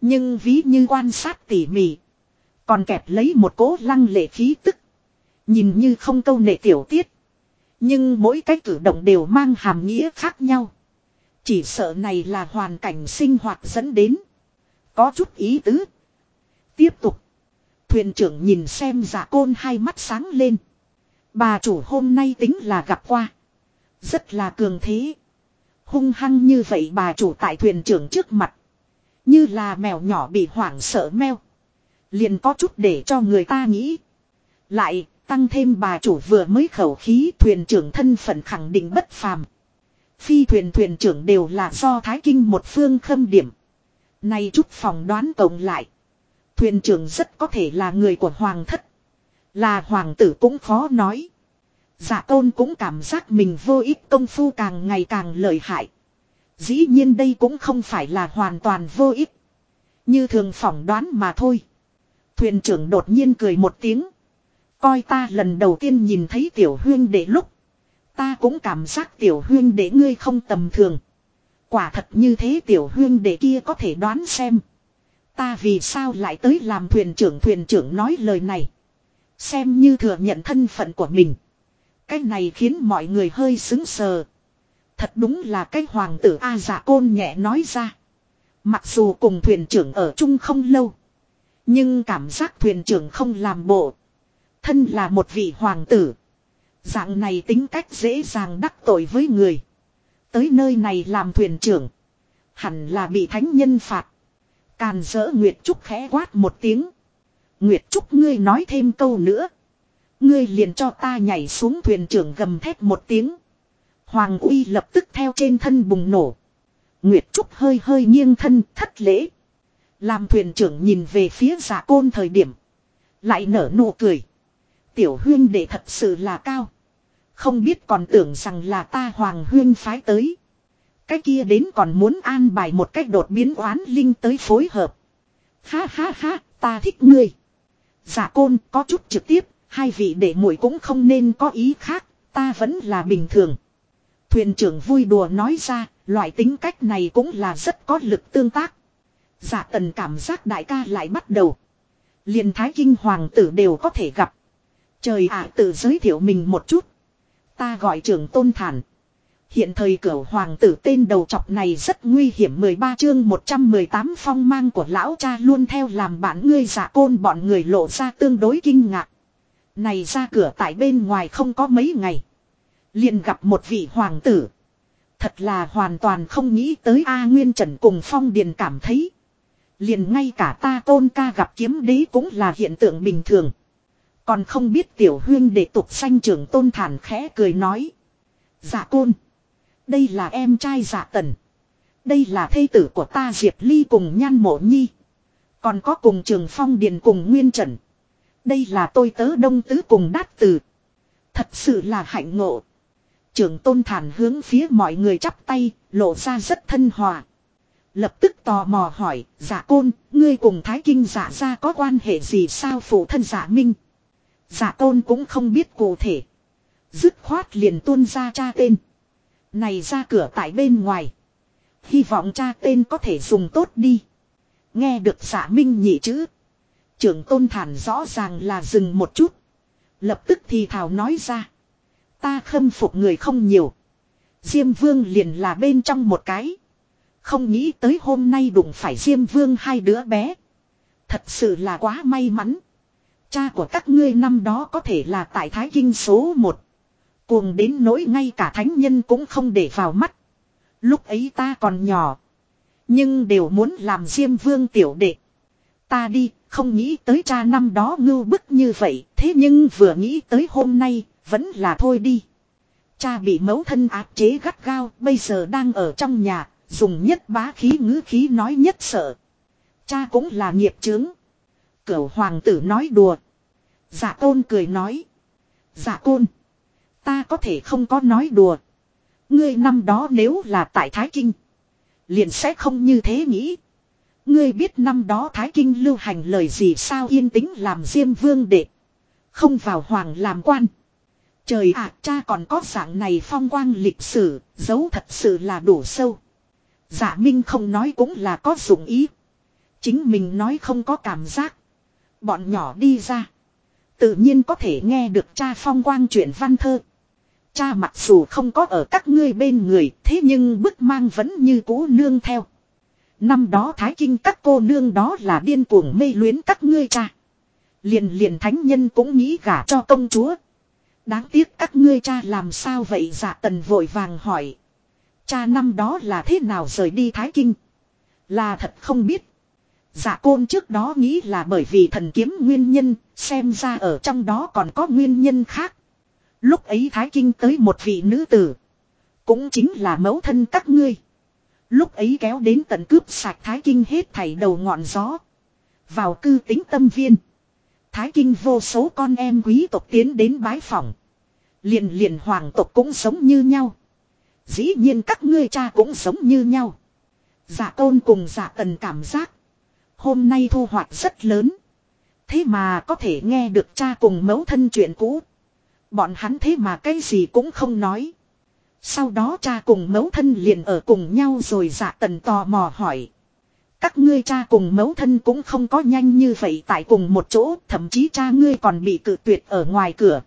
Nhưng ví như quan sát tỉ mỉ. Còn kẹp lấy một cố lăng lệ khí tức. Nhìn như không câu nệ tiểu tiết. Nhưng mỗi cái cử động đều mang hàm nghĩa khác nhau. Chỉ sợ này là hoàn cảnh sinh hoạt dẫn đến. Có chút ý tứ. Tiếp tục. Thuyền trưởng nhìn xem giả côn hai mắt sáng lên. Bà chủ hôm nay tính là gặp qua. Rất là cường thế. Hung hăng như vậy bà chủ tại thuyền trưởng trước mặt. Như là mèo nhỏ bị hoảng sợ meo Liền có chút để cho người ta nghĩ. Lại, tăng thêm bà chủ vừa mới khẩu khí thuyền trưởng thân phận khẳng định bất phàm. Phi thuyền thuyền trưởng đều là do Thái Kinh một phương khâm điểm. Nay chút phòng đoán cộng lại. Thuyền trưởng rất có thể là người của hoàng thất. Là hoàng tử cũng khó nói. giả tôn cũng cảm giác mình vô ích công phu càng ngày càng lợi hại. Dĩ nhiên đây cũng không phải là hoàn toàn vô ích. Như thường phỏng đoán mà thôi. Thuyền trưởng đột nhiên cười một tiếng. Coi ta lần đầu tiên nhìn thấy tiểu huyên đệ lúc. Ta cũng cảm giác tiểu huyên đệ ngươi không tầm thường. Quả thật như thế tiểu hương đệ kia có thể đoán xem. Ta vì sao lại tới làm thuyền trưởng thuyền trưởng nói lời này. Xem như thừa nhận thân phận của mình. Cái này khiến mọi người hơi xứng sờ. Thật đúng là cái hoàng tử A giả côn nhẹ nói ra. Mặc dù cùng thuyền trưởng ở chung không lâu. Nhưng cảm giác thuyền trưởng không làm bộ. Thân là một vị hoàng tử. Dạng này tính cách dễ dàng đắc tội với người. Tới nơi này làm thuyền trưởng. Hẳn là bị thánh nhân phạt. Càn dỡ Nguyệt Trúc khẽ quát một tiếng. Nguyệt Trúc ngươi nói thêm câu nữa. Ngươi liền cho ta nhảy xuống thuyền trưởng gầm thét một tiếng. Hoàng uy lập tức theo trên thân bùng nổ. Nguyệt Trúc hơi hơi nghiêng thân thất lễ. Làm thuyền trưởng nhìn về phía giả côn thời điểm. Lại nở nụ cười. Tiểu huyên đệ thật sự là cao. Không biết còn tưởng rằng là ta hoàng huyên phái tới. Cái kia đến còn muốn an bài một cách đột biến oán linh tới phối hợp. Ha ha ha, ta thích ngươi. Giả côn có chút trực tiếp, hai vị đệ muội cũng không nên có ý khác, ta vẫn là bình thường. Thuyền trưởng vui đùa nói ra, loại tính cách này cũng là rất có lực tương tác. Giả tần cảm giác đại ca lại bắt đầu. liền thái kinh hoàng tử đều có thể gặp. Trời ạ tự giới thiệu mình một chút. Ta gọi trưởng tôn thản. Hiện thời cửu hoàng tử tên đầu chọc này rất nguy hiểm 13 chương 118 phong mang của lão cha luôn theo làm bản ngươi giả côn bọn người lộ ra tương đối kinh ngạc. Này ra cửa tại bên ngoài không có mấy ngày. liền gặp một vị hoàng tử. Thật là hoàn toàn không nghĩ tới A Nguyên Trần cùng Phong Điền cảm thấy. Liền ngay cả ta tôn ca gặp kiếm đế cũng là hiện tượng bình thường. Còn không biết tiểu huyên để tục sanh trưởng tôn thản khẽ cười nói. Dạ côn. Đây là em trai dạ tần. Đây là thây tử của ta Diệp Ly cùng nhan mộ nhi. Còn có cùng trường phong điền cùng nguyên trần. Đây là tôi tớ đông tứ cùng đát tử. Thật sự là hạnh ngộ. Trưởng tôn thản hướng phía mọi người chắp tay, lộ ra rất thân hòa. Lập tức tò mò hỏi, giả côn, ngươi cùng Thái Kinh dạ giả ra có quan hệ gì sao phụ thân giả minh. Giả tôn cũng không biết cụ thể. Dứt khoát liền tuôn ra cha tên. Này ra cửa tại bên ngoài. Hy vọng cha tên có thể dùng tốt đi. Nghe được giả minh nhị chữ. Trưởng tôn thản rõ ràng là dừng một chút. Lập tức thì thảo nói ra. Ta khâm phục người không nhiều. Diêm vương liền là bên trong một cái. Không nghĩ tới hôm nay đụng phải Diêm vương hai đứa bé. Thật sự là quá may mắn. Cha của các ngươi năm đó có thể là tại Thái Kinh số một. Cuồng đến nỗi ngay cả thánh nhân cũng không để vào mắt. Lúc ấy ta còn nhỏ. Nhưng đều muốn làm Diêm Vương tiểu đệ. Ta đi, không nghĩ tới cha năm đó ngưu bức như vậy. Thế nhưng vừa nghĩ tới hôm nay, vẫn là thôi đi. Cha bị mẫu thân áp chế gắt gao, bây giờ đang ở trong nhà, dùng nhất bá khí ngữ khí nói nhất sợ. Cha cũng là nghiệp chướng. Cửu hoàng tử nói đùa. Dạ tôn cười nói. Dạ côn. Ta có thể không có nói đùa. Ngươi năm đó nếu là tại Thái Kinh. Liền sẽ không như thế nghĩ. Ngươi biết năm đó Thái Kinh lưu hành lời gì sao yên tĩnh làm diêm vương đệ. Không vào hoàng làm quan. Trời ạ cha còn có dạng này phong quang lịch sử, giấu thật sự là đủ sâu. Giả dạ Minh không nói cũng là có dụng ý. Chính mình nói không có cảm giác. Bọn nhỏ đi ra. Tự nhiên có thể nghe được cha phong quang chuyện văn thơ. Cha mặc dù không có ở các ngươi bên người, thế nhưng bức mang vẫn như cũ nương theo. Năm đó Thái Kinh các cô nương đó là điên cuồng mê luyến các ngươi cha. Liền liền thánh nhân cũng nghĩ gả cho công chúa. Đáng tiếc các ngươi cha làm sao vậy dạ tần vội vàng hỏi. Cha năm đó là thế nào rời đi Thái Kinh? Là thật không biết. Dạ côn trước đó nghĩ là bởi vì thần kiếm nguyên nhân, xem ra ở trong đó còn có nguyên nhân khác. Lúc ấy Thái Kinh tới một vị nữ tử. Cũng chính là mẫu thân các ngươi. Lúc ấy kéo đến tận cướp sạch Thái Kinh hết thảy đầu ngọn gió. Vào cư tính tâm viên. Thái Kinh vô số con em quý tộc tiến đến bái phỏng. Liền liền hoàng tộc cũng sống như nhau. Dĩ nhiên các ngươi cha cũng sống như nhau. Giả tôn cùng giả tần cảm giác. Hôm nay thu hoạch rất lớn. Thế mà có thể nghe được cha cùng mẫu thân chuyện cũ. Bọn hắn thế mà cái gì cũng không nói. Sau đó cha cùng mẫu thân liền ở cùng nhau rồi dạ tần tò mò hỏi. Các ngươi cha cùng mẫu thân cũng không có nhanh như vậy tại cùng một chỗ, thậm chí cha ngươi còn bị cự tuyệt ở ngoài cửa.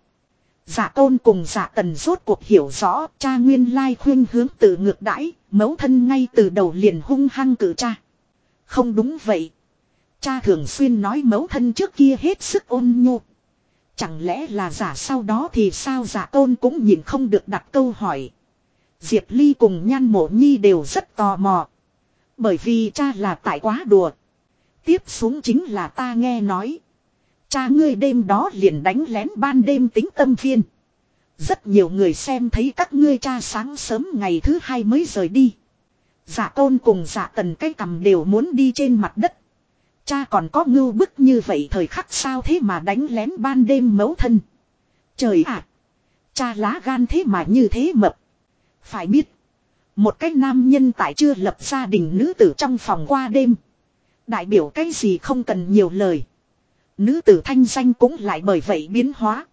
Giả tôn cùng giả tần rốt cuộc hiểu rõ cha nguyên lai khuyên hướng từ ngược đãi, mẫu thân ngay từ đầu liền hung hăng cử cha. Không đúng vậy. Cha thường xuyên nói mẫu thân trước kia hết sức ôn nhu. Chẳng lẽ là giả sau đó thì sao giả tôn cũng nhìn không được đặt câu hỏi. Diệp Ly cùng nhan mộ nhi đều rất tò mò. Bởi vì cha là tại quá đùa. Tiếp xuống chính là ta nghe nói. Cha ngươi đêm đó liền đánh lén ban đêm tính tâm phiên. Rất nhiều người xem thấy các ngươi cha sáng sớm ngày thứ hai mới rời đi. giả tôn cùng giả tần cái cầm đều muốn đi trên mặt đất. Cha còn có ngưu bức như vậy thời khắc sao thế mà đánh lén ban đêm mấu thân. Trời ạ! cha lá gan thế mà như thế mập. Phải biết. Một cái nam nhân tại chưa lập gia đình nữ tử trong phòng qua đêm. Đại biểu cái gì không cần nhiều lời. Nữ tử thanh danh cũng lại bởi vậy biến hóa.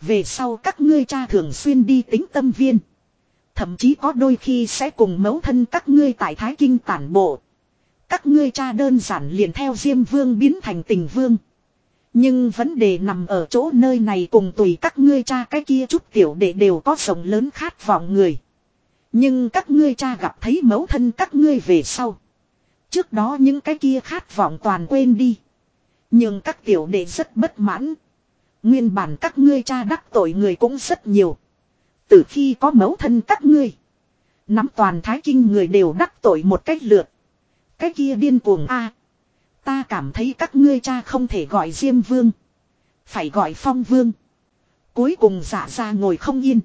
Về sau các ngươi cha thường xuyên đi tính tâm viên. Thậm chí có đôi khi sẽ cùng mẫu thân các ngươi tại Thái Kinh tản bộ. Các ngươi cha đơn giản liền theo Diêm Vương biến thành tình vương. Nhưng vấn đề nằm ở chỗ nơi này cùng tùy các ngươi cha cái kia chút tiểu đệ đều có sống lớn khát vọng người. Nhưng các ngươi cha gặp thấy mẫu thân các ngươi về sau. Trước đó những cái kia khát vọng toàn quên đi. Nhưng các tiểu đệ rất bất mãn. Nguyên bản các ngươi cha đắc tội người cũng rất nhiều. Từ khi có mẫu thân các ngươi. Nắm toàn thái kinh người đều đắc tội một cách lượt. Cái kia điên cuồng a Ta cảm thấy các ngươi cha không thể gọi Diêm Vương. Phải gọi Phong Vương. Cuối cùng giả ra ngồi không yên.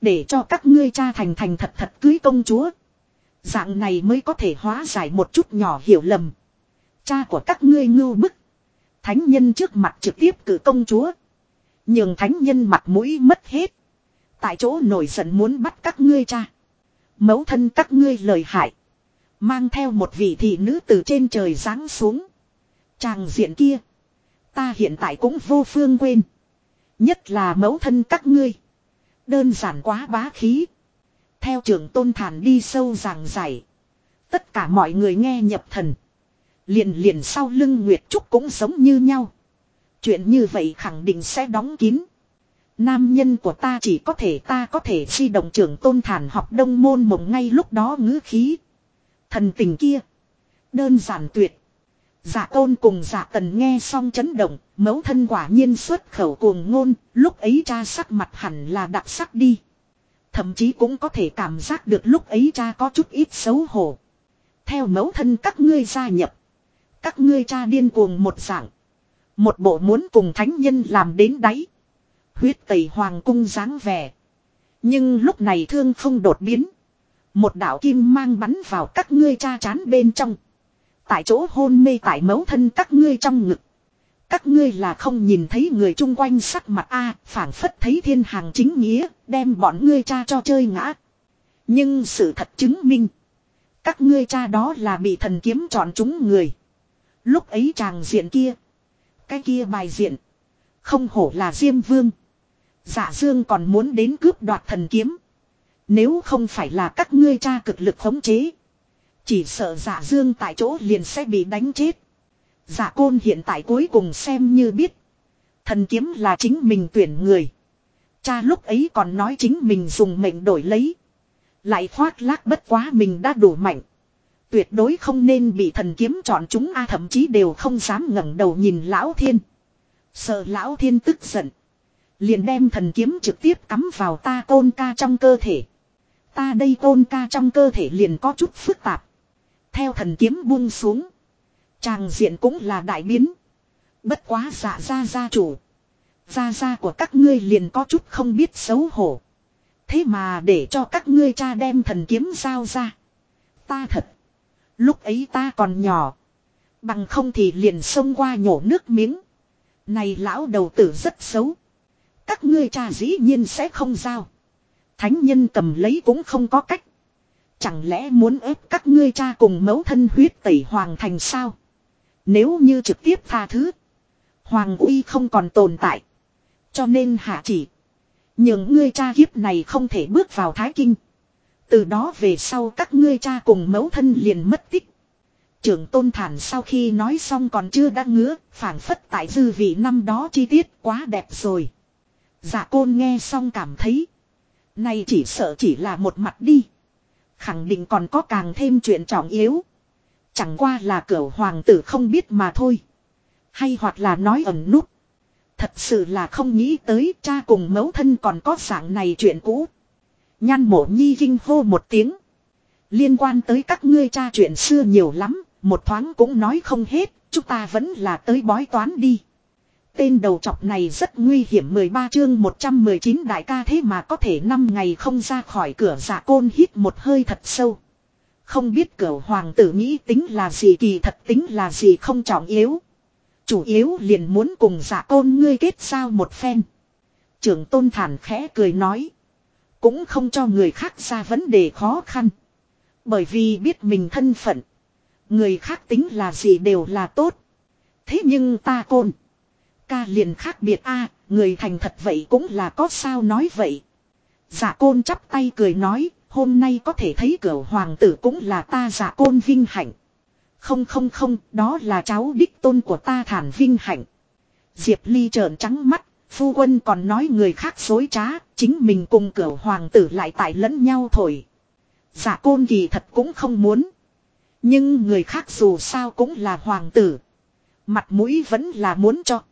Để cho các ngươi cha thành thành thật thật cưới công chúa. Dạng này mới có thể hóa giải một chút nhỏ hiểu lầm. Cha của các ngươi ngưu bức. Thánh nhân trước mặt trực tiếp cử công chúa. Nhưng thánh nhân mặt mũi mất hết. Tại chỗ nổi giận muốn bắt các ngươi cha. Mẫu thân các ngươi lời hại. Mang theo một vị thị nữ từ trên trời giáng xuống. Chàng diện kia. Ta hiện tại cũng vô phương quên. Nhất là mẫu thân các ngươi. Đơn giản quá bá khí. Theo trưởng tôn thản đi sâu giảng giải. Tất cả mọi người nghe nhập thần. Liền liền sau lưng Nguyệt Trúc cũng giống như nhau. Chuyện như vậy khẳng định sẽ đóng kín. Nam nhân của ta chỉ có thể, ta có thể si động trưởng tôn thản học đông môn mộng ngay lúc đó ngữ khí. Thần tình kia. Đơn giản tuyệt. Giả tôn cùng giả tần nghe xong chấn động, mẫu thân quả nhiên xuất khẩu cuồng ngôn, lúc ấy cha sắc mặt hẳn là đặc sắc đi. Thậm chí cũng có thể cảm giác được lúc ấy cha có chút ít xấu hổ. Theo mẫu thân các ngươi gia nhập. Các ngươi cha điên cuồng một dạng. Một bộ muốn cùng thánh nhân làm đến đáy. Huyết tẩy hoàng cung dáng vẻ. Nhưng lúc này thương không đột biến. Một đạo kim mang bắn vào các ngươi cha chán bên trong. Tại chỗ hôn mê tại mấu thân các ngươi trong ngực. Các ngươi là không nhìn thấy người chung quanh sắc mặt a, phảng phất thấy thiên hàng chính nghĩa, đem bọn ngươi cha cho chơi ngã. Nhưng sự thật chứng minh, các ngươi cha đó là bị thần kiếm chọn chúng người. Lúc ấy chàng diện kia, cái kia bài diện, không hổ là Diêm Vương. Dạ Dương còn muốn đến cướp đoạt thần kiếm. Nếu không phải là các ngươi cha cực lực khống chế. Chỉ sợ giả dương tại chỗ liền sẽ bị đánh chết. giả côn hiện tại cuối cùng xem như biết. Thần kiếm là chính mình tuyển người. Cha lúc ấy còn nói chính mình dùng mệnh đổi lấy. Lại khoác lác bất quá mình đã đủ mạnh. Tuyệt đối không nên bị thần kiếm chọn chúng a, thậm chí đều không dám ngẩng đầu nhìn lão thiên. Sợ lão thiên tức giận. Liền đem thần kiếm trực tiếp cắm vào ta côn ca trong cơ thể. Ta đây tôn ca trong cơ thể liền có chút phức tạp. Theo thần kiếm buông xuống. Tràng diện cũng là đại biến. Bất quá dạ ra gia chủ. Gia gia của các ngươi liền có chút không biết xấu hổ. Thế mà để cho các ngươi cha đem thần kiếm giao ra. Ta thật. Lúc ấy ta còn nhỏ. Bằng không thì liền xông qua nhổ nước miếng. Này lão đầu tử rất xấu. Các ngươi cha dĩ nhiên sẽ không giao. Thánh nhân cầm lấy cũng không có cách. Chẳng lẽ muốn ép các ngươi cha cùng mẫu thân huyết tẩy hoàng thành sao? Nếu như trực tiếp tha thứ. Hoàng uy không còn tồn tại. Cho nên hạ chỉ. Những ngươi cha kiếp này không thể bước vào thái kinh. Từ đó về sau các ngươi cha cùng mẫu thân liền mất tích. Trưởng tôn thản sau khi nói xong còn chưa đã ngứa, phản phất tại dư vị năm đó chi tiết quá đẹp rồi. Dạ côn nghe xong cảm thấy. Này chỉ sợ chỉ là một mặt đi. Khẳng định còn có càng thêm chuyện trọng yếu. Chẳng qua là cửa hoàng tử không biết mà thôi. Hay hoặc là nói ẩn nút. Thật sự là không nghĩ tới cha cùng mẫu thân còn có dạng này chuyện cũ. Nhan mổ nhi kinh hô một tiếng. Liên quan tới các ngươi cha chuyện xưa nhiều lắm, một thoáng cũng nói không hết, chúng ta vẫn là tới bói toán đi. Tên đầu chọc này rất nguy hiểm 13 chương 119 đại ca thế mà có thể 5 ngày không ra khỏi cửa dạ côn hít một hơi thật sâu. Không biết cửa hoàng tử nghĩ tính là gì, kỳ thật tính là gì không trọng yếu. Chủ yếu liền muốn cùng dạ côn ngươi kết giao một phen. Trưởng tôn thản khẽ cười nói. Cũng không cho người khác ra vấn đề khó khăn. Bởi vì biết mình thân phận. Người khác tính là gì đều là tốt. Thế nhưng ta côn. Ca liền khác biệt a người thành thật vậy cũng là có sao nói vậy. Giả côn chắp tay cười nói, hôm nay có thể thấy cửa hoàng tử cũng là ta giả côn vinh hạnh. Không không không, đó là cháu đích tôn của ta thản vinh hạnh. Diệp Ly trợn trắng mắt, phu quân còn nói người khác dối trá, chính mình cùng cửa hoàng tử lại tại lẫn nhau thổi. Giả dạ côn kỳ thật cũng không muốn. Nhưng người khác dù sao cũng là hoàng tử. Mặt mũi vẫn là muốn cho.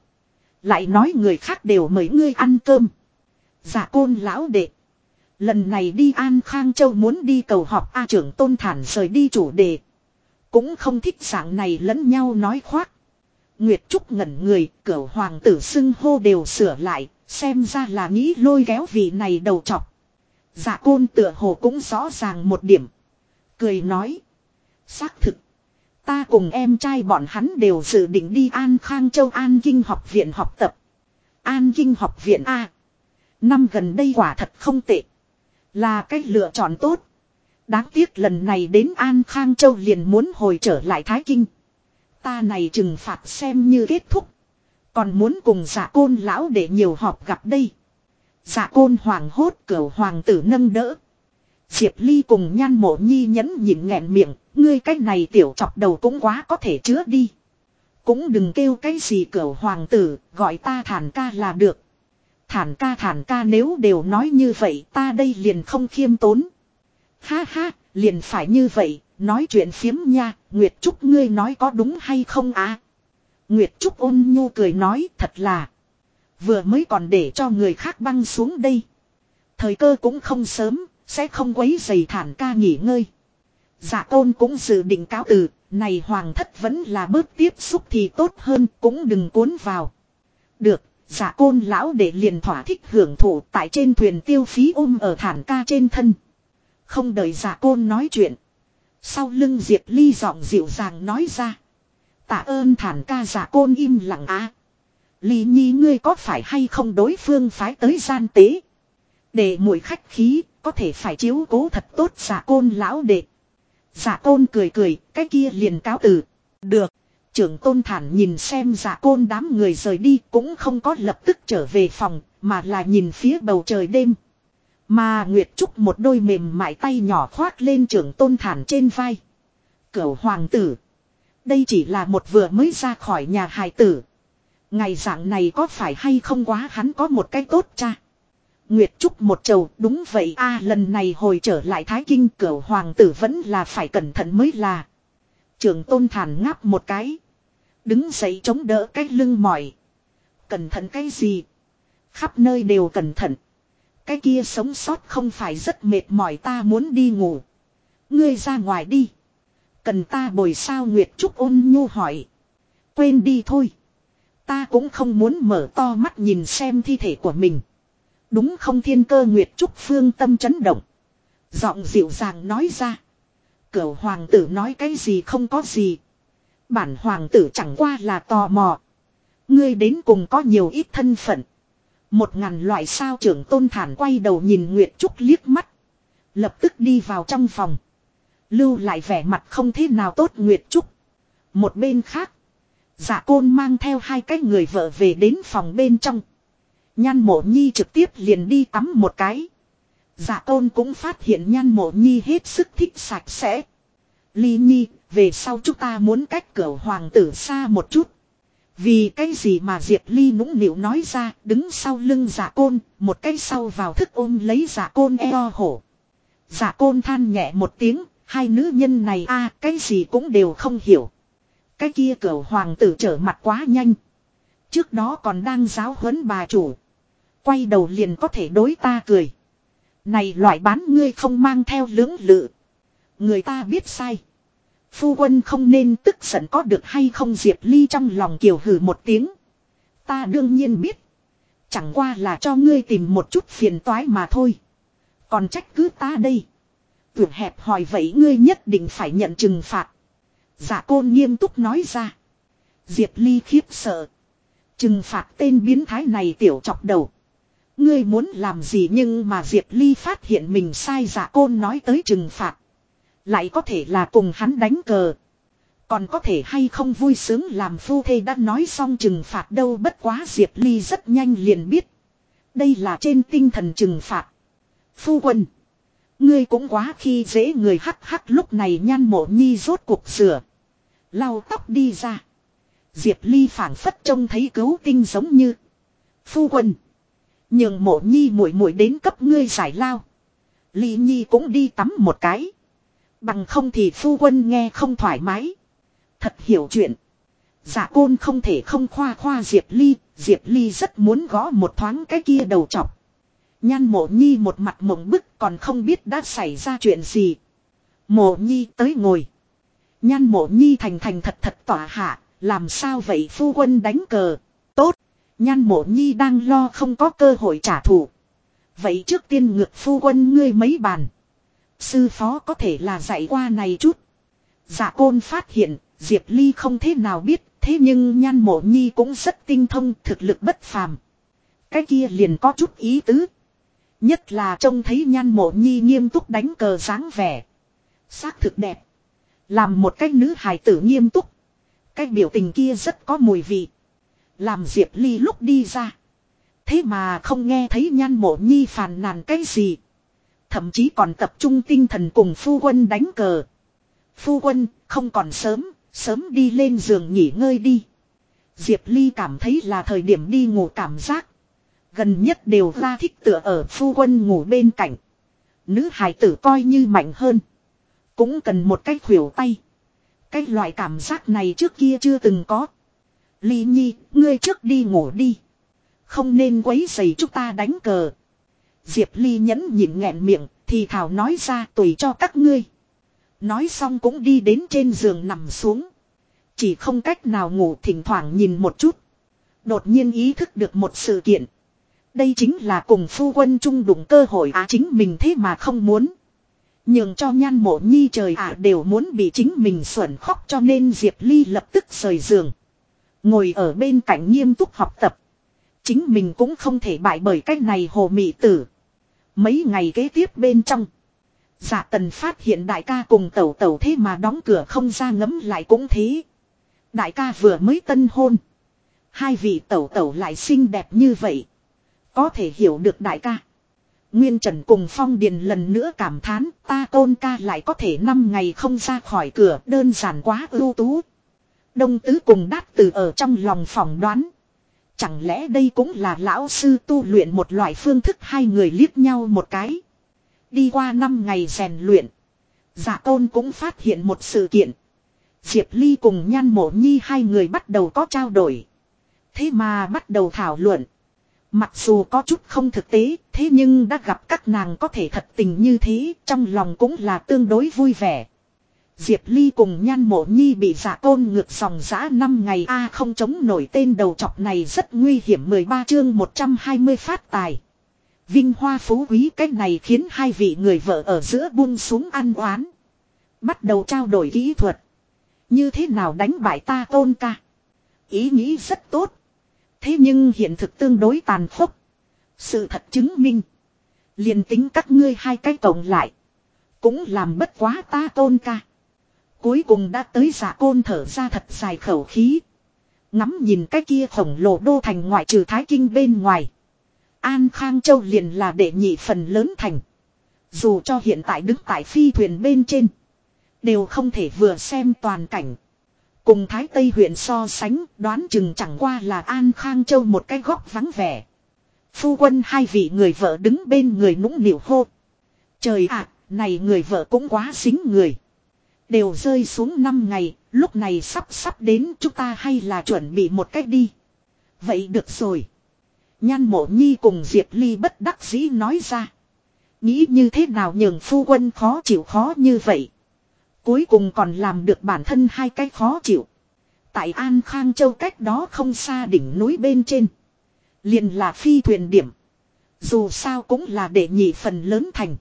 Lại nói người khác đều mời ngươi ăn cơm. Giả côn lão đệ. Lần này đi An Khang Châu muốn đi cầu họp A trưởng tôn thản rời đi chủ đề. Cũng không thích dạng này lẫn nhau nói khoác. Nguyệt Trúc ngẩn người, cửa hoàng tử xưng hô đều sửa lại, xem ra là nghĩ lôi kéo vị này đầu chọc. Dạ côn tựa hồ cũng rõ ràng một điểm. Cười nói. Xác thực. Ta cùng em trai bọn hắn đều dự định đi An Khang Châu An Kinh học viện học tập. An Kinh học viện A. Năm gần đây quả thật không tệ. Là cách lựa chọn tốt. Đáng tiếc lần này đến An Khang Châu liền muốn hồi trở lại Thái Kinh. Ta này trừng phạt xem như kết thúc. Còn muốn cùng giả côn lão để nhiều họp gặp đây. Giả côn hoàng hốt cửu hoàng tử nâng đỡ. Diệp Ly cùng nhan mộ nhi nhẫn nhịn nghẹn miệng, ngươi cái này tiểu chọc đầu cũng quá có thể chứa đi. Cũng đừng kêu cái gì cửu hoàng tử, gọi ta thản ca là được. Thản ca thản ca nếu đều nói như vậy ta đây liền không khiêm tốn. Ha ha, liền phải như vậy, nói chuyện phiếm nha, Nguyệt Trúc ngươi nói có đúng hay không à? Nguyệt Trúc ôn nhu cười nói thật là. Vừa mới còn để cho người khác băng xuống đây. Thời cơ cũng không sớm, sẽ không quấy giày thản ca nghỉ ngơi. Dạ tôn cũng dự định cáo từ, này hoàng thất vẫn là bớt tiếp xúc thì tốt hơn, cũng đừng cuốn vào. Được, dạ côn lão để liền thỏa thích hưởng thụ tại trên thuyền tiêu phí ôm ở thản ca trên thân. Không đợi dạ côn nói chuyện. Sau lưng Diệp Ly giọng dịu dàng nói ra. Tạ ơn thản ca dạ côn im lặng á. À. Ly nhi ngươi có phải hay không đối phương phái tới gian tế. Để mùi khách khí, có thể phải chiếu cố thật tốt dạ giả côn lão đệ. Giả côn cười cười, cái kia liền cáo từ. Được. Trưởng tôn thản nhìn xem giả côn đám người rời đi cũng không có lập tức trở về phòng, mà là nhìn phía bầu trời đêm. Mà Nguyệt Trúc một đôi mềm mại tay nhỏ khoác lên trưởng tôn thản trên vai. Cửu hoàng tử. Đây chỉ là một vừa mới ra khỏi nhà hài tử. Ngày dạng này có phải hay không quá hắn có một cái tốt cha. Nguyệt Trúc một chầu đúng vậy, a, lần này hồi trở lại Thái Kinh, cửa hoàng tử vẫn là phải cẩn thận mới là. Trường tôn thản ngáp một cái. Đứng dậy chống đỡ cái lưng mỏi. Cẩn thận cái gì? Khắp nơi đều cẩn thận. Cái kia sống sót không phải rất mệt mỏi, ta muốn đi ngủ. Ngươi ra ngoài đi. Cần ta bồi sao Nguyệt Trúc ôn nhu hỏi. Quên đi thôi. Ta cũng không muốn mở to mắt nhìn xem thi thể của mình. Đúng không thiên cơ Nguyệt Trúc phương tâm chấn động. Giọng dịu dàng nói ra. Cửu hoàng tử nói cái gì không có gì. Bản hoàng tử chẳng qua là tò mò. Ngươi đến cùng có nhiều ít thân phận. Một ngàn loại sao trưởng tôn thản quay đầu nhìn Nguyệt Trúc liếc mắt. Lập tức đi vào trong phòng. Lưu lại vẻ mặt không thế nào tốt Nguyệt Trúc. Một bên khác. Dạ côn mang theo hai cái người vợ về đến phòng bên trong. Nhan mộ nhi trực tiếp liền đi tắm một cái. giả tôn cũng phát hiện nhan mộ nhi hết sức thích sạch sẽ. Ly nhi, về sau chúng ta muốn cách cửa hoàng tử xa một chút. Vì cái gì mà Diệp Ly nũng nịu nói ra, đứng sau lưng dạ giả côn, một cái sau vào thức ôm lấy dạ giả côn eo hổ. Giả côn than nhẹ một tiếng, hai nữ nhân này a cái gì cũng đều không hiểu. Cái kia cửa hoàng tử trở mặt quá nhanh. Trước đó còn đang giáo huấn bà chủ. Quay đầu liền có thể đối ta cười. Này loại bán ngươi không mang theo lưỡng lự. Người ta biết sai. Phu quân không nên tức giận có được hay không Diệp Ly trong lòng kiều hử một tiếng. Ta đương nhiên biết. Chẳng qua là cho ngươi tìm một chút phiền toái mà thôi. Còn trách cứ ta đây. Tưởng hẹp hỏi vậy ngươi nhất định phải nhận trừng phạt. Giả côn nghiêm túc nói ra. Diệp Ly khiếp sợ. Trừng phạt tên biến thái này tiểu chọc đầu. Ngươi muốn làm gì nhưng mà Diệp Ly phát hiện mình sai giả côn nói tới trừng phạt. Lại có thể là cùng hắn đánh cờ. Còn có thể hay không vui sướng làm phu thê đã nói xong trừng phạt đâu bất quá Diệp Ly rất nhanh liền biết. Đây là trên tinh thần trừng phạt. Phu quân. Ngươi cũng quá khi dễ người hắc hắc lúc này nhan mộ nhi rốt cuộc sửa. Lau tóc đi ra. Diệp Ly phảng phất trông thấy cứu tinh giống như. Phu quân. Nhường mộ nhi muội muội đến cấp ngươi giải lao. Ly nhi cũng đi tắm một cái. Bằng không thì phu quân nghe không thoải mái. Thật hiểu chuyện. giả côn không thể không khoa khoa Diệp Ly. Diệp Ly rất muốn gõ một thoáng cái kia đầu chọc. Nhan mộ nhi một mặt mộng bức còn không biết đã xảy ra chuyện gì. Mộ nhi tới ngồi. Nhan mộ nhi thành thành thật thật tỏa hạ. Làm sao vậy phu quân đánh cờ. Tốt. Nhan mộ nhi đang lo không có cơ hội trả thù. Vậy trước tiên ngược phu quân ngươi mấy bàn. Sư phó có thể là dạy qua này chút. Dạ côn phát hiện, Diệp Ly không thế nào biết, thế nhưng nhan mộ nhi cũng rất tinh thông thực lực bất phàm. Cái kia liền có chút ý tứ. Nhất là trông thấy nhan mộ nhi nghiêm túc đánh cờ dáng vẻ. Xác thực đẹp. Làm một cách nữ hài tử nghiêm túc. Cái biểu tình kia rất có mùi vị. Làm Diệp Ly lúc đi ra. Thế mà không nghe thấy nhan mộ nhi phàn nàn cái gì. Thậm chí còn tập trung tinh thần cùng phu quân đánh cờ. Phu quân, không còn sớm, sớm đi lên giường nghỉ ngơi đi. Diệp Ly cảm thấy là thời điểm đi ngủ cảm giác. Gần nhất đều ra thích tựa ở phu quân ngủ bên cạnh. Nữ hài tử coi như mạnh hơn. Cũng cần một cái khuỷu tay. Cái loại cảm giác này trước kia chưa từng có. Ly Nhi, ngươi trước đi ngủ đi. Không nên quấy rầy chúng ta đánh cờ. Diệp Ly nhẫn nhịn nghẹn miệng, thì thảo nói ra tùy cho các ngươi. Nói xong cũng đi đến trên giường nằm xuống. Chỉ không cách nào ngủ thỉnh thoảng nhìn một chút. Đột nhiên ý thức được một sự kiện. Đây chính là cùng phu quân chung đụng cơ hội á chính mình thế mà không muốn. Nhưng cho nhan mộ nhi trời ạ đều muốn bị chính mình xuẩn khóc cho nên Diệp Ly lập tức rời giường. Ngồi ở bên cạnh nghiêm túc học tập. Chính mình cũng không thể bại bởi cách này hồ mị tử. Mấy ngày kế tiếp bên trong. Giả tần phát hiện đại ca cùng tẩu tẩu thế mà đóng cửa không ra ngấm lại cũng thế. Đại ca vừa mới tân hôn. Hai vị tẩu tẩu lại xinh đẹp như vậy. Có thể hiểu được đại ca. Nguyên Trần cùng Phong Điền lần nữa cảm thán, ta tôn ca lại có thể 5 ngày không ra khỏi cửa, đơn giản quá ưu tú. Đông tứ cùng đát từ ở trong lòng phỏng đoán. Chẳng lẽ đây cũng là lão sư tu luyện một loại phương thức hai người liếc nhau một cái. Đi qua 5 ngày rèn luyện. giả tôn cũng phát hiện một sự kiện. Diệp Ly cùng Nhan Mộ Nhi hai người bắt đầu có trao đổi. Thế mà bắt đầu thảo luận. Mặc dù có chút không thực tế, thế nhưng đã gặp các nàng có thể thật tình như thế, trong lòng cũng là tương đối vui vẻ. Diệp Ly cùng nhan mộ nhi bị giả tôn ngược dòng giã 5 ngày A không chống nổi tên đầu chọc này rất nguy hiểm 13 chương 120 phát tài. Vinh hoa phú quý, cách này khiến hai vị người vợ ở giữa buông xuống ăn oán. Bắt đầu trao đổi kỹ thuật. Như thế nào đánh bại ta tôn ca. Ý nghĩ rất tốt. Thế nhưng hiện thực tương đối tàn khốc. Sự thật chứng minh. liền tính các ngươi hai cái tổng lại. Cũng làm bất quá ta tôn ca. Cuối cùng đã tới giả côn thở ra thật dài khẩu khí. Ngắm nhìn cái kia khổng lồ đô thành ngoại trừ Thái Kinh bên ngoài. An Khang Châu liền là đệ nhị phần lớn thành. Dù cho hiện tại đứng tại phi thuyền bên trên. Đều không thể vừa xem toàn cảnh. Cùng Thái Tây huyện so sánh đoán chừng chẳng qua là An Khang Châu một cái góc vắng vẻ. Phu quân hai vị người vợ đứng bên người nũng nịu hô. Trời ạ, này người vợ cũng quá xính người. Đều rơi xuống năm ngày, lúc này sắp sắp đến chúng ta hay là chuẩn bị một cách đi. Vậy được rồi. Nhan mộ nhi cùng Diệp Ly bất đắc dĩ nói ra. Nghĩ như thế nào nhường phu quân khó chịu khó như vậy. Cuối cùng còn làm được bản thân hai cái khó chịu. Tại An Khang Châu cách đó không xa đỉnh núi bên trên. liền là phi thuyền điểm. Dù sao cũng là để nhị phần lớn thành.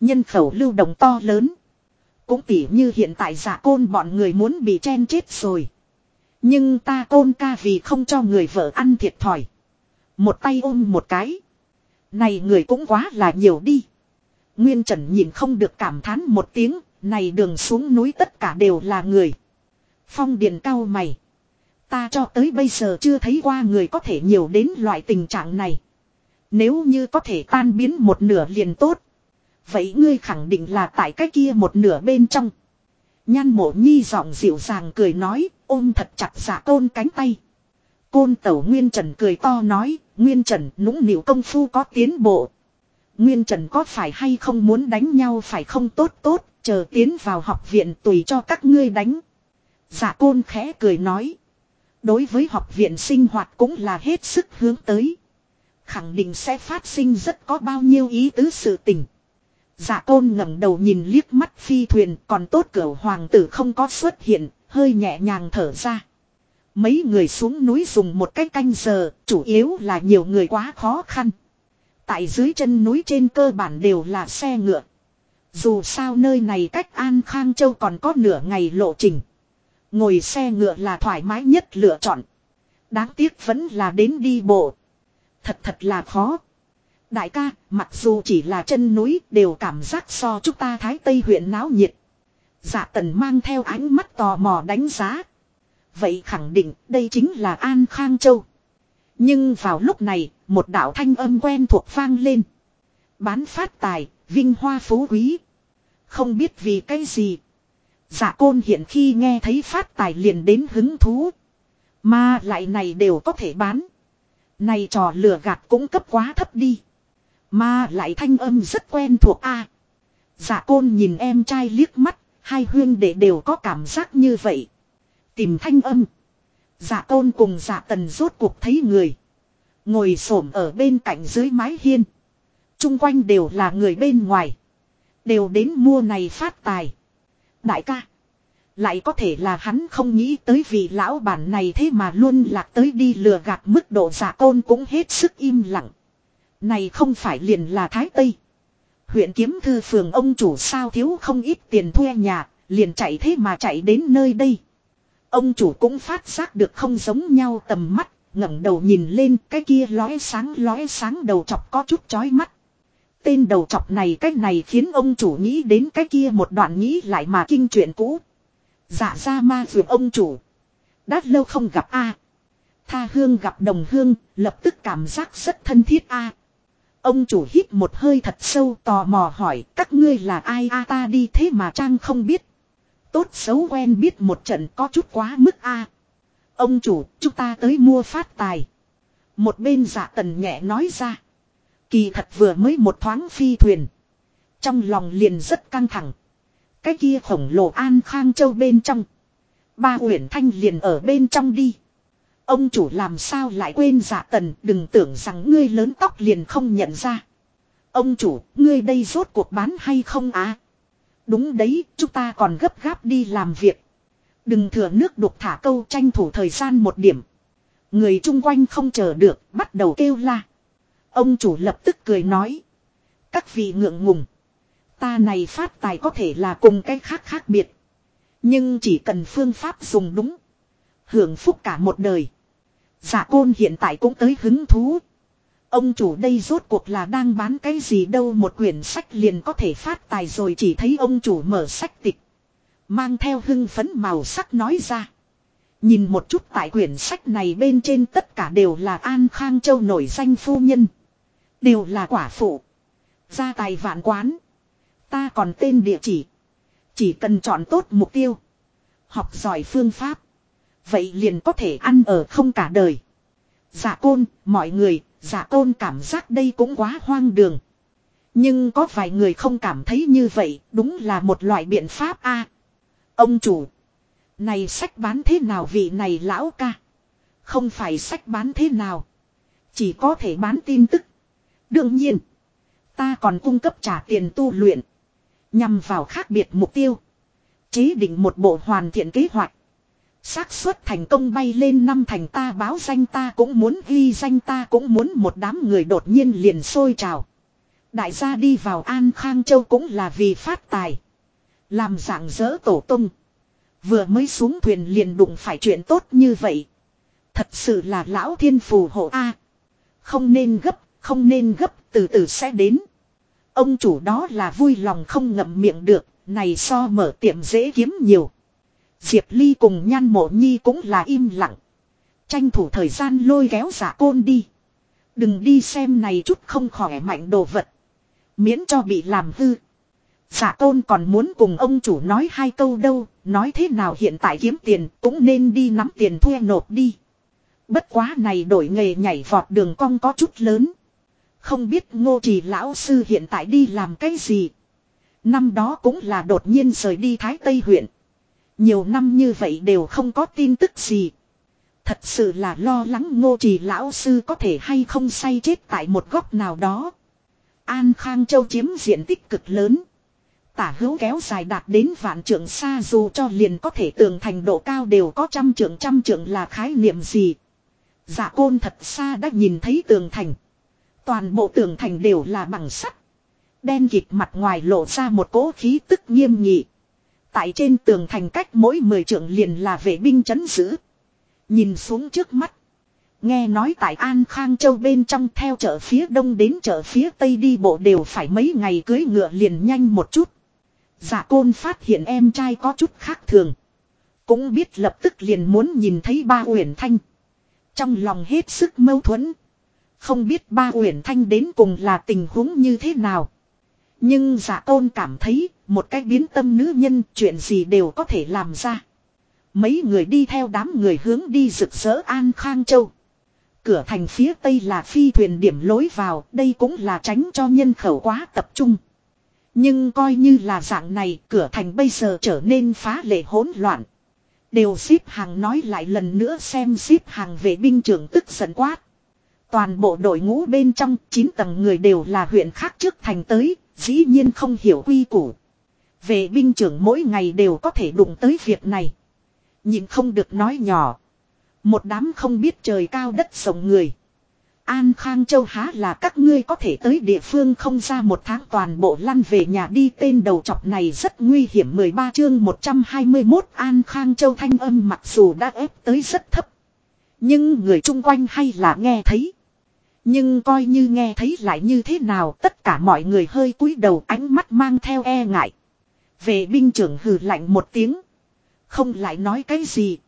Nhân khẩu lưu động to lớn. Cũng tỉ như hiện tại giả côn bọn người muốn bị chen chết rồi. Nhưng ta côn ca vì không cho người vợ ăn thiệt thòi. Một tay ôm một cái. Này người cũng quá là nhiều đi. Nguyên Trần nhìn không được cảm thán một tiếng, này đường xuống núi tất cả đều là người. Phong điền cao mày. Ta cho tới bây giờ chưa thấy qua người có thể nhiều đến loại tình trạng này. Nếu như có thể tan biến một nửa liền tốt. Vậy ngươi khẳng định là tại cái kia một nửa bên trong. Nhan mộ nhi giọng dịu dàng cười nói, ôm thật chặt dạ giả tôn cánh tay. Côn tẩu Nguyên Trần cười to nói, Nguyên Trần nũng nịu công phu có tiến bộ. Nguyên Trần có phải hay không muốn đánh nhau phải không tốt tốt, chờ tiến vào học viện tùy cho các ngươi đánh. Giả côn khẽ cười nói. Đối với học viện sinh hoạt cũng là hết sức hướng tới. Khẳng định sẽ phát sinh rất có bao nhiêu ý tứ sự tình dạ côn ngẩng đầu nhìn liếc mắt phi thuyền còn tốt cửa hoàng tử không có xuất hiện, hơi nhẹ nhàng thở ra. Mấy người xuống núi dùng một cái canh giờ, chủ yếu là nhiều người quá khó khăn. Tại dưới chân núi trên cơ bản đều là xe ngựa. Dù sao nơi này cách An Khang Châu còn có nửa ngày lộ trình. Ngồi xe ngựa là thoải mái nhất lựa chọn. Đáng tiếc vẫn là đến đi bộ. Thật thật là khó. Đại ca, mặc dù chỉ là chân núi đều cảm giác so chúng ta thái tây huyện náo nhiệt. Dạ tần mang theo ánh mắt tò mò đánh giá. Vậy khẳng định đây chính là An Khang Châu. Nhưng vào lúc này, một đạo thanh âm quen thuộc vang lên. Bán phát tài, vinh hoa phú quý. Không biết vì cái gì. dạ côn hiện khi nghe thấy phát tài liền đến hứng thú. Mà lại này đều có thể bán. Này trò lừa gạt cũng cấp quá thấp đi. Mà lại thanh âm rất quen thuộc a. Dạ côn nhìn em trai liếc mắt, hai huyên đệ đều có cảm giác như vậy. Tìm thanh âm. dạ côn cùng dạ tần rốt cuộc thấy người. Ngồi xổm ở bên cạnh dưới mái hiên. Trung quanh đều là người bên ngoài. Đều đến mua này phát tài. Đại ca. Lại có thể là hắn không nghĩ tới vì lão bản này thế mà luôn lạc tới đi lừa gạt mức độ giả côn cũng hết sức im lặng. Này không phải liền là Thái Tây. Huyện kiếm thư phường ông chủ sao thiếu không ít tiền thuê nhà, liền chạy thế mà chạy đến nơi đây. Ông chủ cũng phát giác được không giống nhau tầm mắt, ngẩng đầu nhìn lên cái kia lóe sáng lóe sáng đầu chọc có chút chói mắt. Tên đầu chọc này cách này khiến ông chủ nghĩ đến cái kia một đoạn nghĩ lại mà kinh chuyện cũ. Dạ ra ma vượt ông chủ. Đã lâu không gặp a Tha hương gặp đồng hương, lập tức cảm giác rất thân thiết a Ông chủ hít một hơi thật sâu tò mò hỏi các ngươi là ai a ta đi thế mà trang không biết. Tốt xấu quen biết một trận có chút quá mức a Ông chủ, chúng ta tới mua phát tài. Một bên dạ tần nhẹ nói ra. Kỳ thật vừa mới một thoáng phi thuyền. Trong lòng liền rất căng thẳng. Cái kia khổng lồ an khang châu bên trong. Ba uyển thanh liền ở bên trong đi. Ông chủ làm sao lại quên dạ tần đừng tưởng rằng ngươi lớn tóc liền không nhận ra. Ông chủ, ngươi đây rốt cuộc bán hay không á? Đúng đấy, chúng ta còn gấp gáp đi làm việc. Đừng thừa nước đục thả câu tranh thủ thời gian một điểm. Người chung quanh không chờ được, bắt đầu kêu la. Ông chủ lập tức cười nói. Các vị ngượng ngùng. Ta này phát tài có thể là cùng cái khác khác biệt. Nhưng chỉ cần phương pháp dùng đúng. Hưởng phúc cả một đời. Giả côn hiện tại cũng tới hứng thú. Ông chủ đây rốt cuộc là đang bán cái gì đâu, một quyển sách liền có thể phát tài rồi, chỉ thấy ông chủ mở sách tịch. Mang theo hưng phấn màu sắc nói ra. Nhìn một chút tại quyển sách này bên trên tất cả đều là An Khang Châu nổi danh phu nhân. Đều là quả phụ. Gia tài vạn quán. Ta còn tên địa chỉ. Chỉ cần chọn tốt mục tiêu. Học giỏi phương pháp. Vậy liền có thể ăn ở không cả đời. Dạ côn, mọi người, dạ côn cảm giác đây cũng quá hoang đường. Nhưng có vài người không cảm thấy như vậy, đúng là một loại biện pháp a. ông chủ. Này sách bán thế nào vị này lão ca. Không phải sách bán thế nào. Chỉ có thể bán tin tức. Đương nhiên. Ta còn cung cấp trả tiền tu luyện. Nhằm vào khác biệt mục tiêu. Chế định một bộ hoàn thiện kế hoạch xác suất thành công bay lên năm thành ta báo danh ta cũng muốn ghi danh ta cũng muốn một đám người đột nhiên liền sôi trào. Đại gia đi vào An Khang Châu cũng là vì phát tài. Làm dạng dỡ tổ tung. Vừa mới xuống thuyền liền đụng phải chuyện tốt như vậy. Thật sự là lão thiên phù hộ A. không nên gấp, không nên gấp, từ từ sẽ đến. Ông chủ đó là vui lòng không ngậm miệng được, này so mở tiệm dễ kiếm nhiều. Diệp Ly cùng nhan mộ nhi cũng là im lặng. Tranh thủ thời gian lôi kéo giả côn đi. Đừng đi xem này chút không khỏe mạnh đồ vật. Miễn cho bị làm hư. Giả côn còn muốn cùng ông chủ nói hai câu đâu. Nói thế nào hiện tại kiếm tiền cũng nên đi nắm tiền thuê nộp đi. Bất quá này đổi nghề nhảy vọt đường cong có chút lớn. Không biết ngô trì lão sư hiện tại đi làm cái gì. Năm đó cũng là đột nhiên rời đi Thái Tây huyện. Nhiều năm như vậy đều không có tin tức gì. Thật sự là lo lắng ngô trì lão sư có thể hay không say chết tại một góc nào đó. An Khang Châu chiếm diện tích cực lớn. Tả hữu kéo dài đạt đến vạn trượng xa dù cho liền có thể tường thành độ cao đều có trăm trượng trăm trượng là khái niệm gì. Dạ côn thật xa đã nhìn thấy tường thành. Toàn bộ tường thành đều là bằng sắt. Đen kịt mặt ngoài lộ ra một cỗ khí tức nghiêm nghị. Tại trên tường thành cách mỗi mười trượng liền là vệ binh chấn giữ. Nhìn xuống trước mắt. Nghe nói tại An Khang Châu bên trong theo chợ phía đông đến chợ phía tây đi bộ đều phải mấy ngày cưới ngựa liền nhanh một chút. Giả côn phát hiện em trai có chút khác thường. Cũng biết lập tức liền muốn nhìn thấy ba uyển thanh. Trong lòng hết sức mâu thuẫn. Không biết ba uyển thanh đến cùng là tình huống như thế nào. Nhưng giả tôn cảm thấy một cái biến tâm nữ nhân chuyện gì đều có thể làm ra. Mấy người đi theo đám người hướng đi rực rỡ An Khang Châu. Cửa thành phía tây là phi thuyền điểm lối vào, đây cũng là tránh cho nhân khẩu quá tập trung. Nhưng coi như là dạng này, cửa thành bây giờ trở nên phá lệ hỗn loạn. Đều xếp hàng nói lại lần nữa xem xếp hàng vệ binh trưởng tức giận quát. Toàn bộ đội ngũ bên trong 9 tầng người đều là huyện khác trước thành tới, dĩ nhiên không hiểu quy củ. Về binh trưởng mỗi ngày đều có thể đụng tới việc này. nhưng không được nói nhỏ. Một đám không biết trời cao đất sống người. An Khang Châu há là các ngươi có thể tới địa phương không ra một tháng toàn bộ lăn về nhà đi tên đầu chọc này rất nguy hiểm 13 chương 121 An Khang Châu thanh âm mặc dù đã ép tới rất thấp. Nhưng người chung quanh hay là nghe thấy. Nhưng coi như nghe thấy lại như thế nào, tất cả mọi người hơi cúi đầu, ánh mắt mang theo e ngại. Về binh trưởng hừ lạnh một tiếng. Không lại nói cái gì.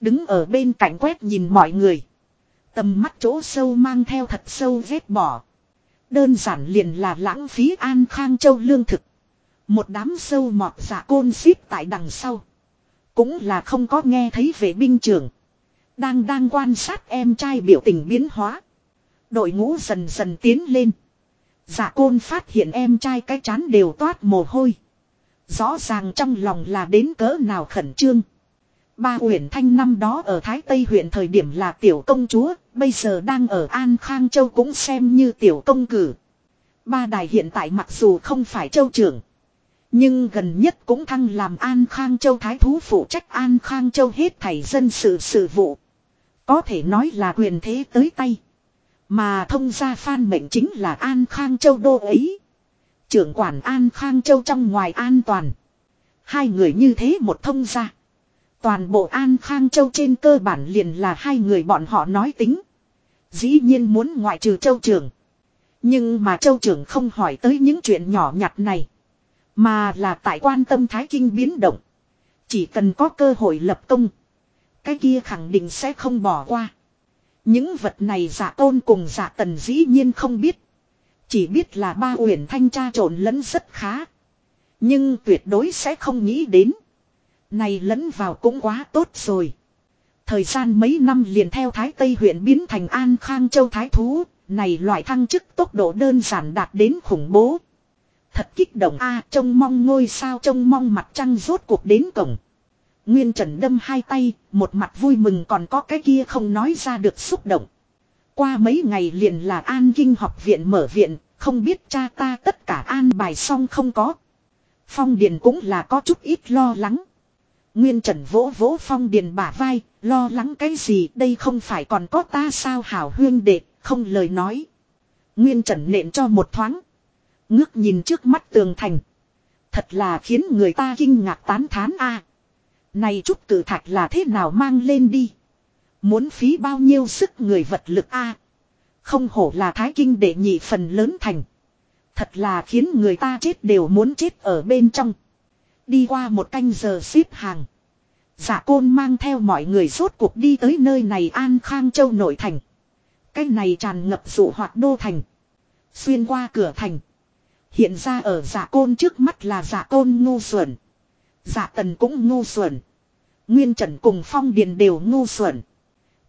Đứng ở bên cạnh quét nhìn mọi người. Tầm mắt chỗ sâu mang theo thật sâu vết bỏ. Đơn giản liền là lãng phí an khang châu lương thực. Một đám sâu mọt giả côn xíp tại đằng sau. Cũng là không có nghe thấy về binh trưởng. Đang đang quan sát em trai biểu tình biến hóa. Đội ngũ dần dần tiến lên. Giả côn phát hiện em trai cái chán đều toát mồ hôi. Rõ ràng trong lòng là đến cỡ nào khẩn trương. Ba Uyển Thanh năm đó ở Thái Tây huyện thời điểm là tiểu công chúa, bây giờ đang ở An Khang Châu cũng xem như tiểu công cử. Ba đài hiện tại mặc dù không phải châu trưởng, nhưng gần nhất cũng thăng làm An Khang Châu Thái Thú phụ trách An Khang Châu hết thảy dân sự sự vụ. Có thể nói là quyền thế tới tay. Mà thông gia phan mệnh chính là An Khang Châu đô ấy. Trưởng quản An Khang Châu trong ngoài an toàn. Hai người như thế một thông gia. Toàn bộ An Khang Châu trên cơ bản liền là hai người bọn họ nói tính. Dĩ nhiên muốn ngoại trừ Châu trưởng. Nhưng mà Châu trưởng không hỏi tới những chuyện nhỏ nhặt này. Mà là tại quan tâm Thái Kinh biến động. Chỉ cần có cơ hội lập công. Cái kia khẳng định sẽ không bỏ qua. Những vật này giả tôn cùng giả tần dĩ nhiên không biết. Chỉ biết là ba uyển thanh tra trộn lẫn rất khá. Nhưng tuyệt đối sẽ không nghĩ đến. Này lẫn vào cũng quá tốt rồi. Thời gian mấy năm liền theo Thái Tây huyện biến thành An Khang Châu Thái Thú, này loại thăng chức tốc độ đơn giản đạt đến khủng bố. Thật kích động a trông mong ngôi sao trông mong mặt trăng rốt cuộc đến cổng. Nguyên Trần đâm hai tay, một mặt vui mừng còn có cái kia không nói ra được xúc động. Qua mấy ngày liền là an kinh học viện mở viện, không biết cha ta tất cả an bài xong không có. Phong Điền cũng là có chút ít lo lắng. Nguyên Trần vỗ vỗ Phong Điền bả vai, lo lắng cái gì đây không phải còn có ta sao hảo huyên đệ, không lời nói. Nguyên Trần nện cho một thoáng. Ngước nhìn trước mắt tường thành. Thật là khiến người ta kinh ngạc tán thán a. Này chút cử thạch là thế nào mang lên đi. Muốn phí bao nhiêu sức người vật lực a Không hổ là thái kinh để nhị phần lớn thành. Thật là khiến người ta chết đều muốn chết ở bên trong. Đi qua một canh giờ xếp hàng. Giả côn mang theo mọi người rốt cuộc đi tới nơi này An Khang Châu nội thành. Cái này tràn ngập dụ hoạt đô thành. Xuyên qua cửa thành. Hiện ra ở giả côn trước mắt là giả côn ngu xuẩn. Giả tần cũng ngu xuẩn. Nguyên trần cùng phong điền đều ngu xuẩn.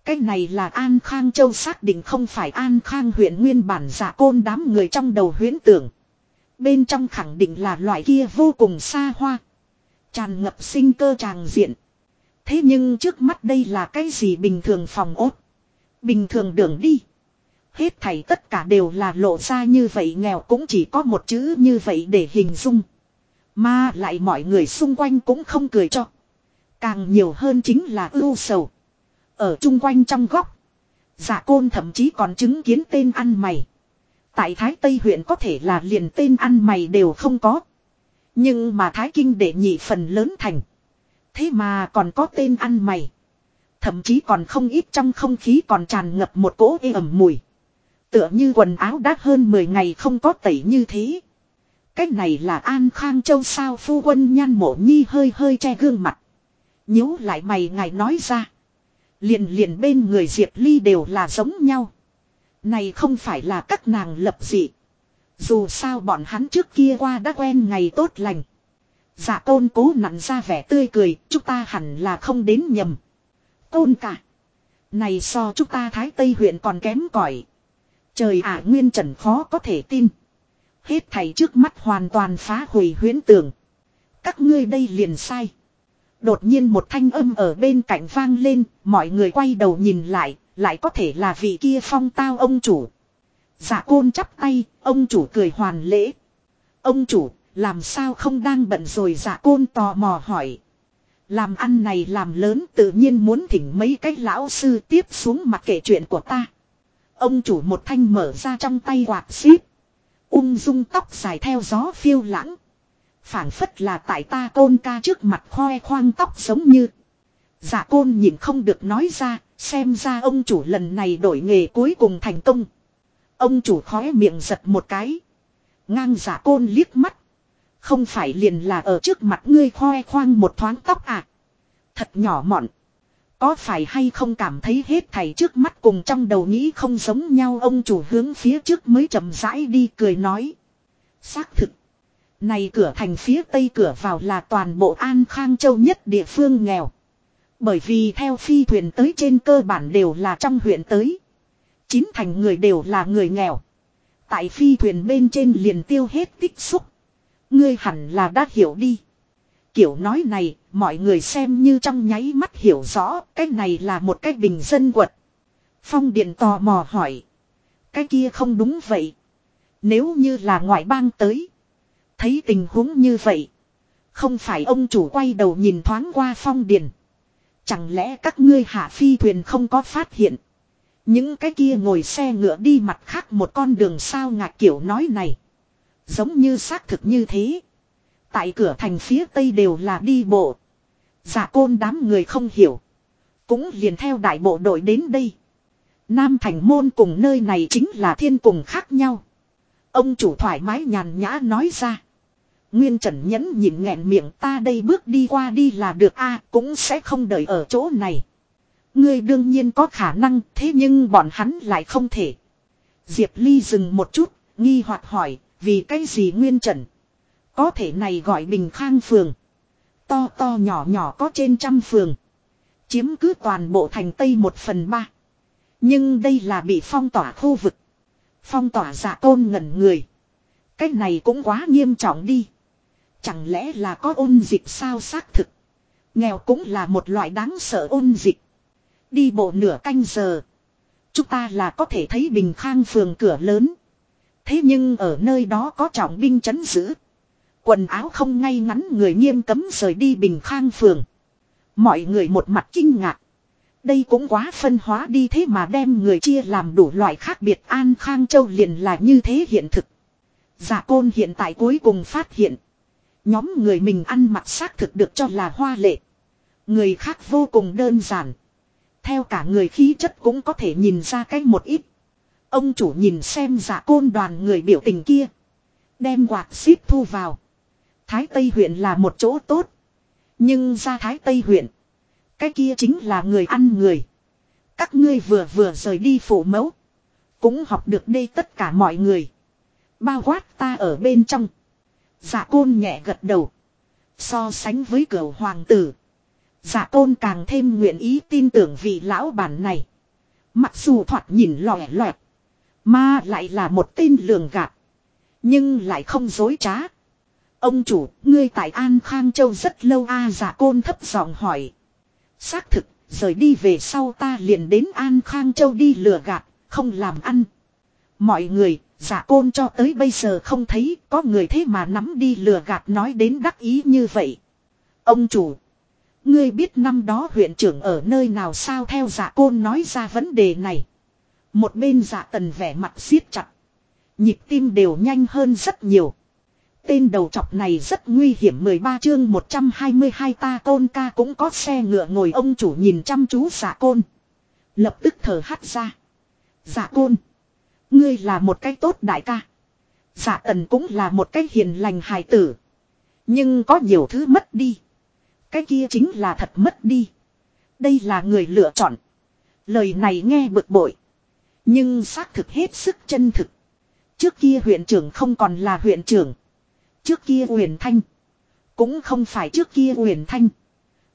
Cái này là An Khang Châu xác định không phải An Khang huyện nguyên bản giả côn đám người trong đầu huyễn tưởng. Bên trong khẳng định là loại kia vô cùng xa hoa. Tràn ngập sinh cơ tràng diện. Thế nhưng trước mắt đây là cái gì bình thường phòng ốt. Bình thường đường đi. Hết thảy tất cả đều là lộ ra như vậy, nghèo cũng chỉ có một chữ như vậy để hình dung. Mà lại mọi người xung quanh cũng không cười cho. Càng nhiều hơn chính là ưu sầu. Ở chung quanh trong góc. Giả côn thậm chí còn chứng kiến tên ăn mày. Tại Thái Tây huyện có thể là liền tên ăn mày đều không có. Nhưng mà Thái Kinh để nhị phần lớn thành. Thế mà còn có tên ăn mày. Thậm chí còn không ít trong không khí còn tràn ngập một cỗ ê ẩm mùi. Tựa như quần áo đã hơn 10 ngày không có tẩy như thế. Cách này là An Khang Châu sao phu quân nhan mộ nhi hơi hơi che gương mặt. nhíu lại mày ngài nói ra. Liền liền bên người Diệp Ly đều là giống nhau. Này không phải là các nàng lập dị. Dù sao bọn hắn trước kia qua đã quen ngày tốt lành. Dạ tôn cố nặn ra vẻ tươi cười, chúng ta hẳn là không đến nhầm. Tôn cả. Này so chúng ta Thái Tây huyện còn kém cỏi Trời ạ nguyên trần khó có thể tin. Hết thầy trước mắt hoàn toàn phá hủy huyến tưởng. Các ngươi đây liền sai. Đột nhiên một thanh âm ở bên cạnh vang lên, mọi người quay đầu nhìn lại, lại có thể là vị kia phong tao ông chủ. Dạ côn chắp tay, ông chủ cười hoàn lễ. Ông chủ, làm sao không đang bận rồi dạ côn tò mò hỏi. Làm ăn này làm lớn tự nhiên muốn thỉnh mấy cái lão sư tiếp xuống mặc kể chuyện của ta. Ông chủ một thanh mở ra trong tay quạt xíp. Ung dung tóc dài theo gió phiêu lãng phảng phất là tại ta côn ca trước mặt khoe khoang tóc giống như. Dạ côn nhìn không được nói ra, xem ra ông chủ lần này đổi nghề cuối cùng thành công. Ông chủ khóe miệng giật một cái. Ngang giả côn liếc mắt. Không phải liền là ở trước mặt ngươi khoe khoang một thoáng tóc à. Thật nhỏ mọn. Có phải hay không cảm thấy hết thảy trước mắt cùng trong đầu nghĩ không giống nhau ông chủ hướng phía trước mới chậm rãi đi cười nói. Xác thực. Này cửa thành phía tây cửa vào là toàn bộ An Khang Châu nhất địa phương nghèo. Bởi vì theo phi thuyền tới trên cơ bản đều là trong huyện tới. Chín thành người đều là người nghèo. Tại phi thuyền bên trên liền tiêu hết tích xúc. Ngươi hẳn là đã hiểu đi. Kiểu nói này, mọi người xem như trong nháy mắt hiểu rõ, cái này là một cái bình dân quật. Phong Điện tò mò hỏi. Cái kia không đúng vậy. Nếu như là ngoại bang tới. Thấy tình huống như vậy. Không phải ông chủ quay đầu nhìn thoáng qua Phong điền, Chẳng lẽ các ngươi hạ phi thuyền không có phát hiện. Những cái kia ngồi xe ngựa đi mặt khác một con đường sao ngạc kiểu nói này. Giống như xác thực như thế. Tại cửa thành phía tây đều là đi bộ. Giả côn đám người không hiểu. Cũng liền theo đại bộ đội đến đây. Nam thành môn cùng nơi này chính là thiên cùng khác nhau. Ông chủ thoải mái nhàn nhã nói ra. Nguyên Trần nhẫn nhịn nghẹn miệng ta đây bước đi qua đi là được a cũng sẽ không đợi ở chỗ này. Ngươi đương nhiên có khả năng thế nhưng bọn hắn lại không thể. Diệp Ly dừng một chút, nghi hoặc hỏi, vì cái gì Nguyên Trần? Có thể này gọi Bình Khang Phường. To to nhỏ nhỏ có trên trăm phường. Chiếm cứ toàn bộ thành Tây một phần ba. Nhưng đây là bị phong tỏa khu vực. Phong tỏa giả tôn ngẩn người. Cái này cũng quá nghiêm trọng đi. Chẳng lẽ là có ôn dịch sao xác thực. Nghèo cũng là một loại đáng sợ ôn dịch. Đi bộ nửa canh giờ. Chúng ta là có thể thấy bình khang phường cửa lớn. Thế nhưng ở nơi đó có trọng binh chấn giữ. Quần áo không ngay ngắn người nghiêm cấm rời đi bình khang phường. Mọi người một mặt kinh ngạc. Đây cũng quá phân hóa đi thế mà đem người chia làm đủ loại khác biệt An Khang Châu liền là như thế hiện thực. Giả côn hiện tại cuối cùng phát hiện. Nhóm người mình ăn mặc xác thực được cho là hoa lệ. Người khác vô cùng đơn giản. Theo cả người khí chất cũng có thể nhìn ra cái một ít. Ông chủ nhìn xem giả côn đoàn người biểu tình kia. Đem quạt xíp thu vào. Thái Tây huyện là một chỗ tốt. Nhưng ra Thái Tây huyện. Cái kia chính là người ăn người. Các ngươi vừa vừa rời đi phủ mẫu. Cũng học được đây tất cả mọi người. Bao quát ta ở bên trong. Dạ côn nhẹ gật đầu. So sánh với cửa hoàng tử. dạ côn càng thêm nguyện ý tin tưởng vị lão bản này. Mặc dù thoạt nhìn lòe loẹt. Mà lại là một tên lường gạt. Nhưng lại không dối trá. Ông chủ, ngươi tại An Khang Châu rất lâu a à, giả côn thấp giọng hỏi. Xác thực, rời đi về sau ta liền đến An Khang Châu đi lừa gạt, không làm ăn. Mọi người, giả côn cho tới bây giờ không thấy có người thế mà nắm đi lừa gạt nói đến đắc ý như vậy. Ông chủ, ngươi biết năm đó huyện trưởng ở nơi nào sao theo giả côn nói ra vấn đề này. Một bên giả tần vẻ mặt siết chặt. Nhịp tim đều nhanh hơn rất nhiều. Tên đầu chọc này rất nguy hiểm 13 chương 122 ta côn ca cũng có xe ngựa ngồi ông chủ nhìn chăm chú giả côn. Lập tức thở hắt ra. Giả côn. Ngươi là một cái tốt đại ca. Dạ Giả tần cũng là một cái hiền lành hài tử. Nhưng có nhiều thứ mất đi. Cái kia chính là thật mất đi. Đây là người lựa chọn. Lời này nghe bực bội. Nhưng xác thực hết sức chân thực. Trước kia huyện trưởng không còn là huyện trưởng. Trước kia huyền Thanh. Cũng không phải trước kia huyền Thanh.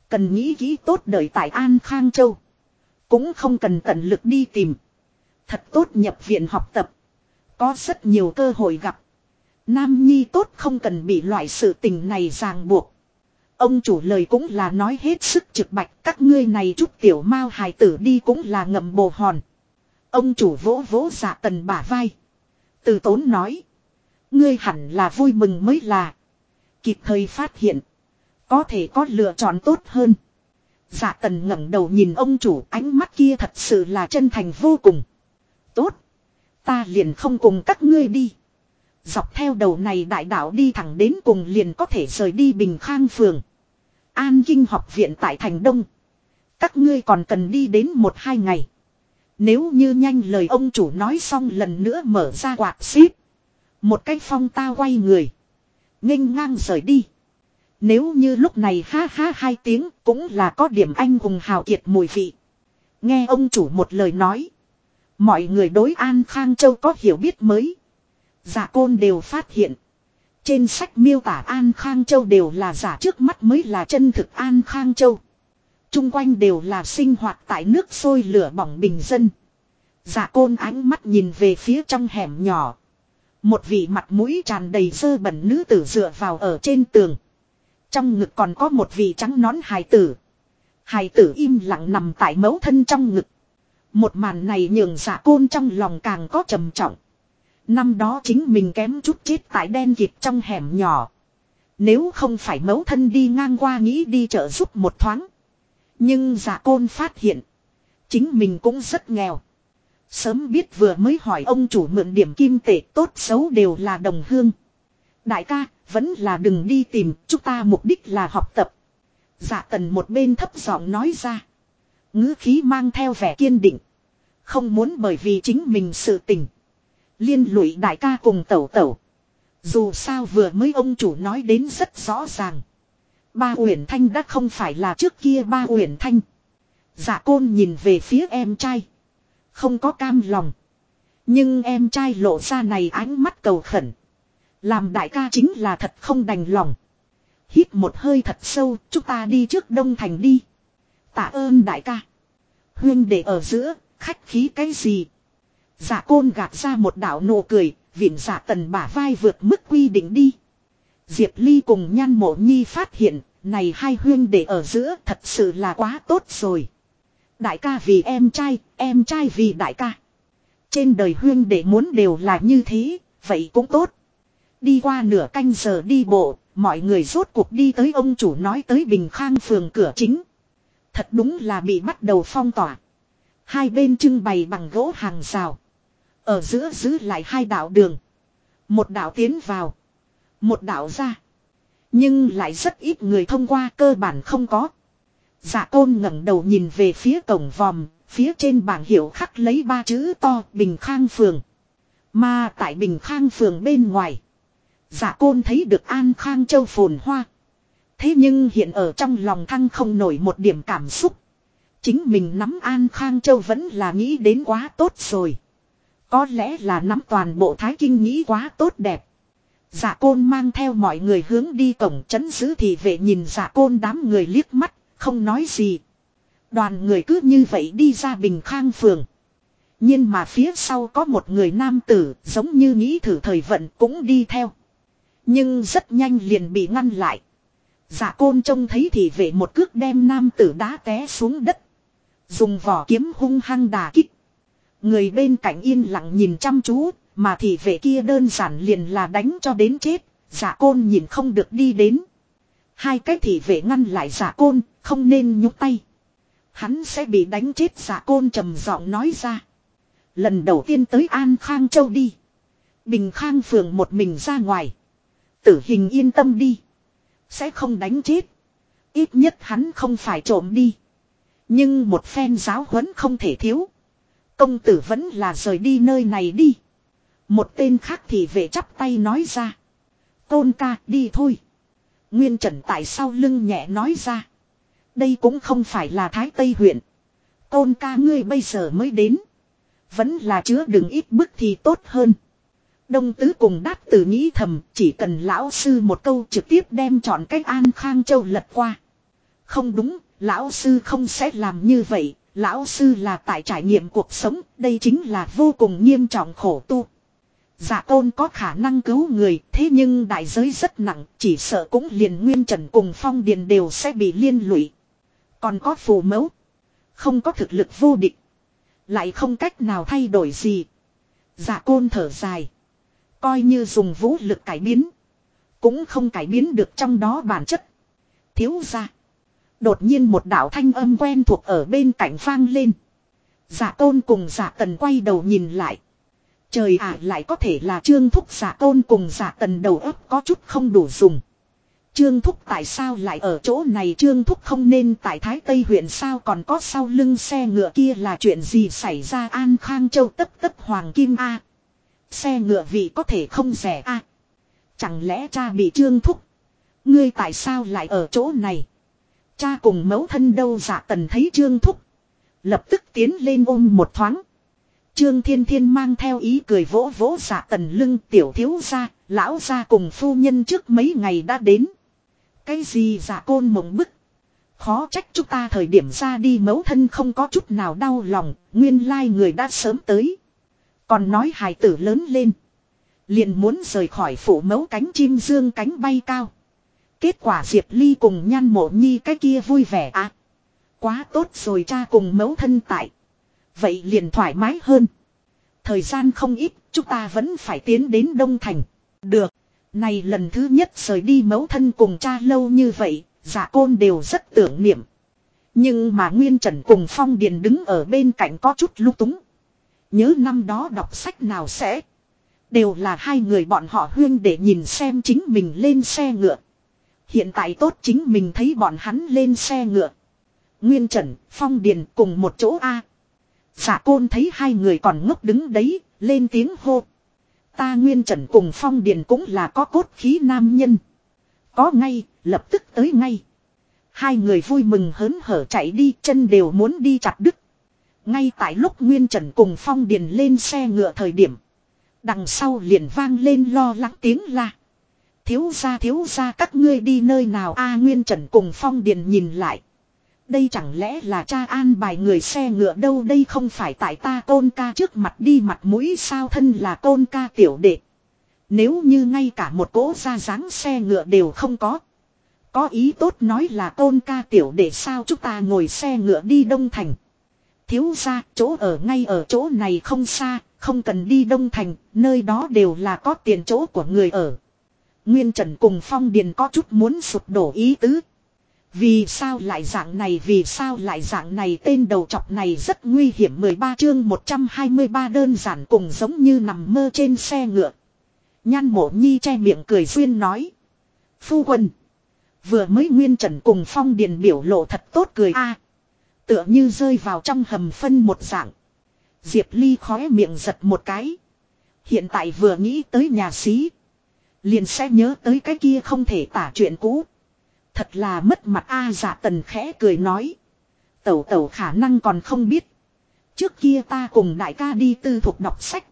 Cần nghĩ kỹ tốt đời tại An Khang Châu. Cũng không cần tận lực đi tìm. Thật tốt nhập viện học tập. Có rất nhiều cơ hội gặp. Nam Nhi tốt không cần bị loại sự tình này ràng buộc. Ông chủ lời cũng là nói hết sức trực bạch. Các ngươi này chút tiểu mao hài tử đi cũng là ngậm bồ hòn. Ông chủ vỗ vỗ dạ tần bả vai. Từ tốn nói. Ngươi hẳn là vui mừng mới là. Kịp thời phát hiện. Có thể có lựa chọn tốt hơn. Dạ tần ngẩng đầu nhìn ông chủ, ánh mắt kia thật sự là chân thành vô cùng. Tốt. Ta liền không cùng các ngươi đi. Dọc theo đầu này đại đạo đi thẳng đến cùng liền có thể rời đi Bình Khang Phường. An Kinh học viện tại Thành Đông. Các ngươi còn cần đi đến một hai ngày. Nếu như nhanh lời ông chủ nói xong lần nữa mở ra quạt xíp. Một cái phong ta quay người. nghênh ngang rời đi. Nếu như lúc này ha ha hai tiếng cũng là có điểm anh hùng hào kiệt mùi vị. Nghe ông chủ một lời nói. Mọi người đối An Khang Châu có hiểu biết mới. Giả côn đều phát hiện. Trên sách miêu tả An Khang Châu đều là giả trước mắt mới là chân thực An Khang Châu. Trung quanh đều là sinh hoạt tại nước sôi lửa bỏng bình dân. Giả côn ánh mắt nhìn về phía trong hẻm nhỏ. Một vị mặt mũi tràn đầy sơ bẩn nữ tử dựa vào ở trên tường. Trong ngực còn có một vị trắng nón hài tử. Hài tử im lặng nằm tại mẫu thân trong ngực. Một màn này nhường giả côn trong lòng càng có trầm trọng. Năm đó chính mình kém chút chết tại đen dịp trong hẻm nhỏ. Nếu không phải mấu thân đi ngang qua nghĩ đi trợ giúp một thoáng. Nhưng giả côn phát hiện. Chính mình cũng rất nghèo. Sớm biết vừa mới hỏi ông chủ mượn điểm kim tệ tốt xấu đều là đồng hương. Đại ca, vẫn là đừng đi tìm, chúng ta mục đích là học tập. Dạ tần một bên thấp giọng nói ra. ngữ khí mang theo vẻ kiên định. Không muốn bởi vì chính mình sự tình. Liên lụy đại ca cùng tẩu tẩu. Dù sao vừa mới ông chủ nói đến rất rõ ràng. Ba Uyển Thanh đã không phải là trước kia ba Uyển Thanh. Dạ côn nhìn về phía em trai. Không có cam lòng. Nhưng em trai lộ ra này ánh mắt cầu khẩn. Làm đại ca chính là thật không đành lòng. Hít một hơi thật sâu, chúng ta đi trước Đông Thành đi. Tạ ơn đại ca. Huyên để ở giữa, khách khí cái gì? Giả côn gạt ra một đạo nụ cười, viện giả tần bả vai vượt mức quy định đi. Diệp Ly cùng nhan mộ nhi phát hiện, này hai huyên để ở giữa thật sự là quá tốt rồi. Đại ca vì em trai, em trai vì đại ca. Trên đời huyên để muốn đều là như thế, vậy cũng tốt. Đi qua nửa canh giờ đi bộ, mọi người rốt cuộc đi tới ông chủ nói tới Bình Khang phường cửa chính. Thật đúng là bị bắt đầu phong tỏa. Hai bên trưng bày bằng gỗ hàng rào. Ở giữa giữ lại hai đạo đường. Một đạo tiến vào. Một đạo ra. Nhưng lại rất ít người thông qua cơ bản không có. Dạ tôn ngẩng đầu nhìn về phía cổng vòm, phía trên bảng hiệu khắc lấy ba chữ to Bình Khang Phường. Mà tại Bình Khang Phường bên ngoài. Dạ côn thấy được An Khang Châu phồn hoa. Thế nhưng hiện ở trong lòng thăng không nổi một điểm cảm xúc. Chính mình nắm An Khang Châu vẫn là nghĩ đến quá tốt rồi. Có lẽ là nắm toàn bộ Thái Kinh nghĩ quá tốt đẹp. Dạ côn mang theo mọi người hướng đi cổng chấn giữ thì vệ nhìn dạ côn đám người liếc mắt, không nói gì. Đoàn người cứ như vậy đi ra bình khang phường. Nhưng mà phía sau có một người nam tử giống như nghĩ thử thời vận cũng đi theo. Nhưng rất nhanh liền bị ngăn lại. Dạ côn trông thấy thì vệ một cước đem nam tử đá té xuống đất. Dùng vỏ kiếm hung hăng đà kích. Người bên cạnh yên lặng nhìn chăm chú, mà thị vệ kia đơn giản liền là đánh cho đến chết, giả côn nhìn không được đi đến. Hai cái thị vệ ngăn lại giả côn, không nên nhúc tay. Hắn sẽ bị đánh chết giả côn trầm giọng nói ra. Lần đầu tiên tới An Khang Châu đi. Bình Khang phường một mình ra ngoài. Tử hình yên tâm đi. Sẽ không đánh chết. Ít nhất hắn không phải trộm đi. Nhưng một phen giáo huấn không thể thiếu. Công tử vẫn là rời đi nơi này đi. Một tên khác thì về chắp tay nói ra. Tôn ca, đi thôi. Nguyên trần tại sau lưng nhẹ nói ra. Đây cũng không phải là Thái Tây huyện. Tôn ca ngươi bây giờ mới đến. Vẫn là chứa đừng ít bức thì tốt hơn. Đông tứ cùng đát tử nghĩ thầm, chỉ cần lão sư một câu trực tiếp đem chọn cách an khang châu lật qua. Không đúng, lão sư không sẽ làm như vậy, lão sư là tại trải nghiệm cuộc sống, đây chính là vô cùng nghiêm trọng khổ tu. Giả tôn có khả năng cứu người, thế nhưng đại giới rất nặng, chỉ sợ cũng liền nguyên trần cùng phong điền đều sẽ bị liên lụy. Còn có phù mẫu, không có thực lực vô địch, lại không cách nào thay đổi gì. Giả côn thở dài, coi như dùng vũ lực cải biến, cũng không cải biến được trong đó bản chất. Thiếu ra, đột nhiên một đạo thanh âm quen thuộc ở bên cạnh vang lên. Giả tôn cùng giả tần quay đầu nhìn lại. Trời ạ, lại có thể là trương thúc giả tôn cùng giả tần đầu óc có chút không đủ dùng. Trương Thúc tại sao lại ở chỗ này Trương Thúc không nên tại Thái Tây huyện sao còn có sau lưng xe ngựa kia là chuyện gì xảy ra An Khang Châu tấp tấp Hoàng Kim A. Xe ngựa vị có thể không rẻ A. Chẳng lẽ cha bị Trương Thúc. Ngươi tại sao lại ở chỗ này. Cha cùng mẫu thân đâu dạ tần thấy Trương Thúc. Lập tức tiến lên ôm một thoáng. Trương Thiên Thiên mang theo ý cười vỗ vỗ dạ tần lưng tiểu thiếu gia, lão gia cùng phu nhân trước mấy ngày đã đến. Cái gì dạ côn mộng bức. Khó trách chúng ta thời điểm ra đi mẫu thân không có chút nào đau lòng, nguyên lai người đã sớm tới. Còn nói hài tử lớn lên. Liền muốn rời khỏi phủ mẫu cánh chim dương cánh bay cao. Kết quả Diệp Ly cùng nhan mộ nhi cái kia vui vẻ à. Quá tốt rồi cha cùng mẫu thân tại. Vậy liền thoải mái hơn. Thời gian không ít, chúng ta vẫn phải tiến đến Đông Thành. Được. Này lần thứ nhất rời đi mẫu thân cùng cha lâu như vậy, giả côn đều rất tưởng niệm. Nhưng mà Nguyên Trần cùng Phong Điền đứng ở bên cạnh có chút lúc túng. Nhớ năm đó đọc sách nào sẽ. Đều là hai người bọn họ huyên để nhìn xem chính mình lên xe ngựa. Hiện tại tốt chính mình thấy bọn hắn lên xe ngựa. Nguyên Trần, Phong Điền cùng một chỗ A. Giả côn thấy hai người còn ngốc đứng đấy, lên tiếng hô. Ta Nguyên Trần cùng Phong Điền cũng là có cốt khí nam nhân. Có ngay, lập tức tới ngay. Hai người vui mừng hớn hở chạy đi, chân đều muốn đi chặt đứt. Ngay tại lúc Nguyên Trần cùng Phong Điền lên xe ngựa thời điểm. Đằng sau liền vang lên lo lắng tiếng la. Thiếu ra thiếu ra các ngươi đi nơi nào a Nguyên Trần cùng Phong Điền nhìn lại. Đây chẳng lẽ là cha an bài người xe ngựa đâu đây không phải tại ta tôn ca trước mặt đi mặt mũi sao thân là tôn ca tiểu đệ. Nếu như ngay cả một cỗ ra dáng xe ngựa đều không có. Có ý tốt nói là tôn ca tiểu đệ sao chúng ta ngồi xe ngựa đi Đông Thành. Thiếu ra chỗ ở ngay ở chỗ này không xa, không cần đi Đông Thành, nơi đó đều là có tiền chỗ của người ở. Nguyên Trần cùng Phong Điền có chút muốn sụp đổ ý tứ. Vì sao lại dạng này, vì sao lại dạng này, tên đầu chọc này rất nguy hiểm 13 chương 123 đơn giản cùng giống như nằm mơ trên xe ngựa. Nhan mộ nhi che miệng cười duyên nói. Phu quân. Vừa mới Nguyên Trần cùng Phong Điền biểu lộ thật tốt cười a Tựa như rơi vào trong hầm phân một dạng. Diệp Ly khóe miệng giật một cái. Hiện tại vừa nghĩ tới nhà xí. Liền sẽ nhớ tới cái kia không thể tả chuyện cũ. Thật là mất mặt a à, tần khẽ cười nói. Tẩu tẩu khả năng còn không biết. Trước kia ta cùng đại ca đi tư thuộc đọc sách.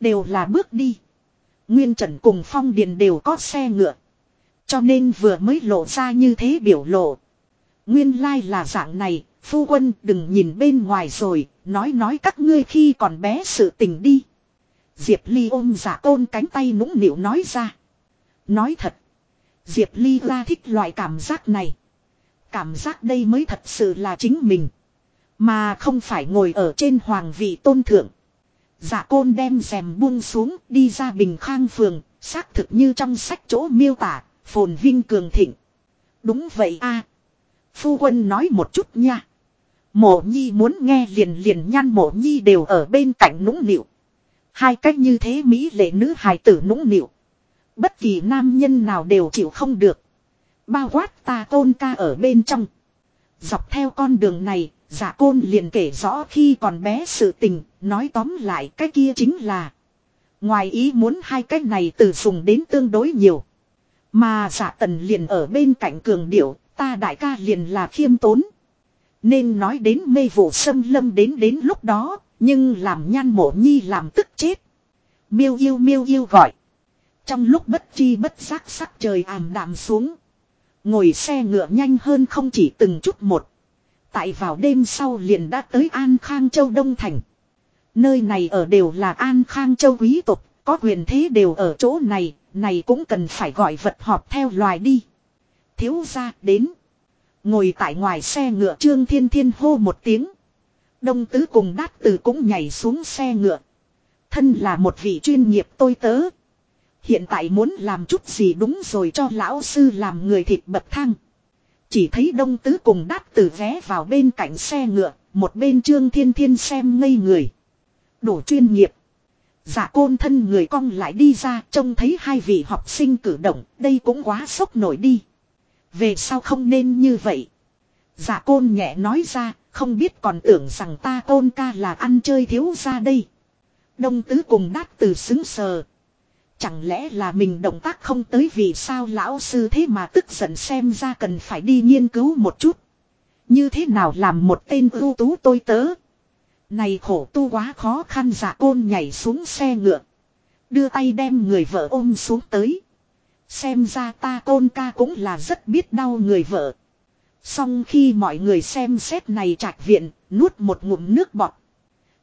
Đều là bước đi. Nguyên Trần cùng Phong Điền đều có xe ngựa. Cho nên vừa mới lộ ra như thế biểu lộ. Nguyên lai là dạng này, phu quân đừng nhìn bên ngoài rồi, nói nói các ngươi khi còn bé sự tình đi. Diệp Ly ôm giả tôn cánh tay nũng nịu nói ra. Nói thật. Diệp Ly ra thích loại cảm giác này. Cảm giác đây mới thật sự là chính mình. Mà không phải ngồi ở trên hoàng vị tôn thượng. dạ côn đem rèm buông xuống đi ra bình khang phường, xác thực như trong sách chỗ miêu tả, phồn vinh cường thịnh. Đúng vậy a Phu quân nói một chút nha. Mộ nhi muốn nghe liền liền nhan mộ nhi đều ở bên cạnh nũng nịu. Hai cách như thế Mỹ lệ nữ hài tử nũng nịu. Bất kỳ nam nhân nào đều chịu không được. Bao quát ta tôn ca ở bên trong. Dọc theo con đường này, giả côn liền kể rõ khi còn bé sự tình, nói tóm lại cái kia chính là. Ngoài ý muốn hai cái này từ dùng đến tương đối nhiều. Mà giả tần liền ở bên cạnh cường điệu, ta đại ca liền là khiêm tốn. Nên nói đến mê vụ xâm lâm đến đến lúc đó, nhưng làm nhan mộ nhi làm tức chết. Miêu yêu miêu yêu gọi. Trong lúc bất chi bất giác sắc trời ảm đạm xuống. Ngồi xe ngựa nhanh hơn không chỉ từng chút một. Tại vào đêm sau liền đã tới An Khang Châu Đông Thành. Nơi này ở đều là An Khang Châu quý tộc, có quyền thế đều ở chỗ này, này cũng cần phải gọi vật họp theo loài đi. Thiếu ra đến. Ngồi tại ngoài xe ngựa Trương Thiên Thiên hô một tiếng. Đông tứ cùng đát từ cũng nhảy xuống xe ngựa. Thân là một vị chuyên nghiệp tôi tớ. Hiện tại muốn làm chút gì đúng rồi cho lão sư làm người thịt bậc thang. Chỉ thấy đông tứ cùng đát từ vé vào bên cạnh xe ngựa, một bên trương thiên thiên xem ngây người. Đủ chuyên nghiệp. Giả côn thân người cong lại đi ra trông thấy hai vị học sinh cử động, đây cũng quá sốc nổi đi. Về sao không nên như vậy? Giả côn nhẹ nói ra, không biết còn tưởng rằng ta côn ca là ăn chơi thiếu ra đây. Đông tứ cùng đát từ xứng sờ. Chẳng lẽ là mình động tác không tới vì sao lão sư thế mà tức giận xem ra cần phải đi nghiên cứu một chút. Như thế nào làm một tên ưu tú tôi tớ. Này khổ tu quá khó khăn giả côn nhảy xuống xe ngựa. Đưa tay đem người vợ ôm xuống tới. Xem ra ta côn ca cũng là rất biết đau người vợ. Xong khi mọi người xem xét này trạch viện, nuốt một ngụm nước bọt.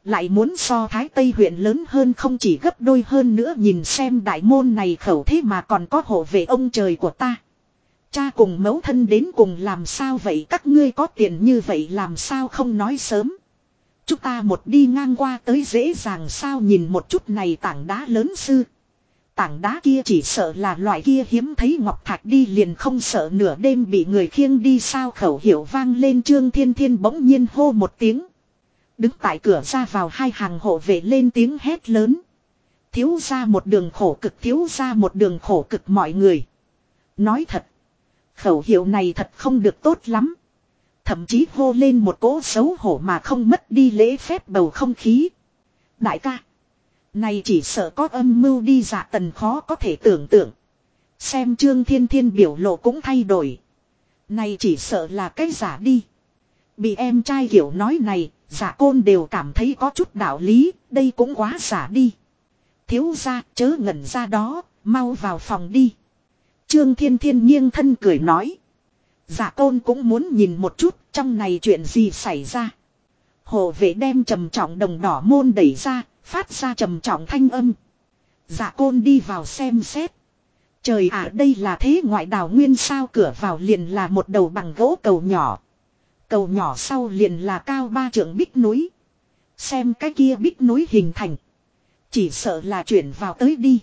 Lại muốn so thái Tây huyện lớn hơn không chỉ gấp đôi hơn nữa nhìn xem đại môn này khẩu thế mà còn có hộ vệ ông trời của ta. Cha cùng mẫu thân đến cùng làm sao vậy các ngươi có tiền như vậy làm sao không nói sớm. Chúng ta một đi ngang qua tới dễ dàng sao nhìn một chút này tảng đá lớn sư. Tảng đá kia chỉ sợ là loại kia hiếm thấy ngọc thạch đi liền không sợ nửa đêm bị người khiêng đi sao khẩu hiệu vang lên trương thiên thiên bỗng nhiên hô một tiếng. Đứng tại cửa ra vào hai hàng hộ vệ lên tiếng hét lớn. Thiếu ra một đường khổ cực thiếu ra một đường khổ cực mọi người. Nói thật. Khẩu hiệu này thật không được tốt lắm. Thậm chí hô lên một cỗ xấu hổ mà không mất đi lễ phép bầu không khí. Đại ca. Này chỉ sợ có âm mưu đi dạ tần khó có thể tưởng tượng. Xem trương thiên thiên biểu lộ cũng thay đổi. Này chỉ sợ là cái giả đi. Bị em trai hiểu nói này, giả côn đều cảm thấy có chút đạo lý, đây cũng quá giả đi. Thiếu ra, chớ ngẩn ra đó, mau vào phòng đi. Trương Thiên Thiên nghiêng thân cười nói. giả côn cũng muốn nhìn một chút trong này chuyện gì xảy ra. hồ vệ đem trầm trọng đồng đỏ môn đẩy ra, phát ra trầm trọng thanh âm. giả côn đi vào xem xét. Trời ạ đây là thế ngoại đảo nguyên sao cửa vào liền là một đầu bằng gỗ cầu nhỏ. Cầu nhỏ sau liền là cao ba trượng bích núi. Xem cái kia bích núi hình thành. Chỉ sợ là chuyển vào tới đi.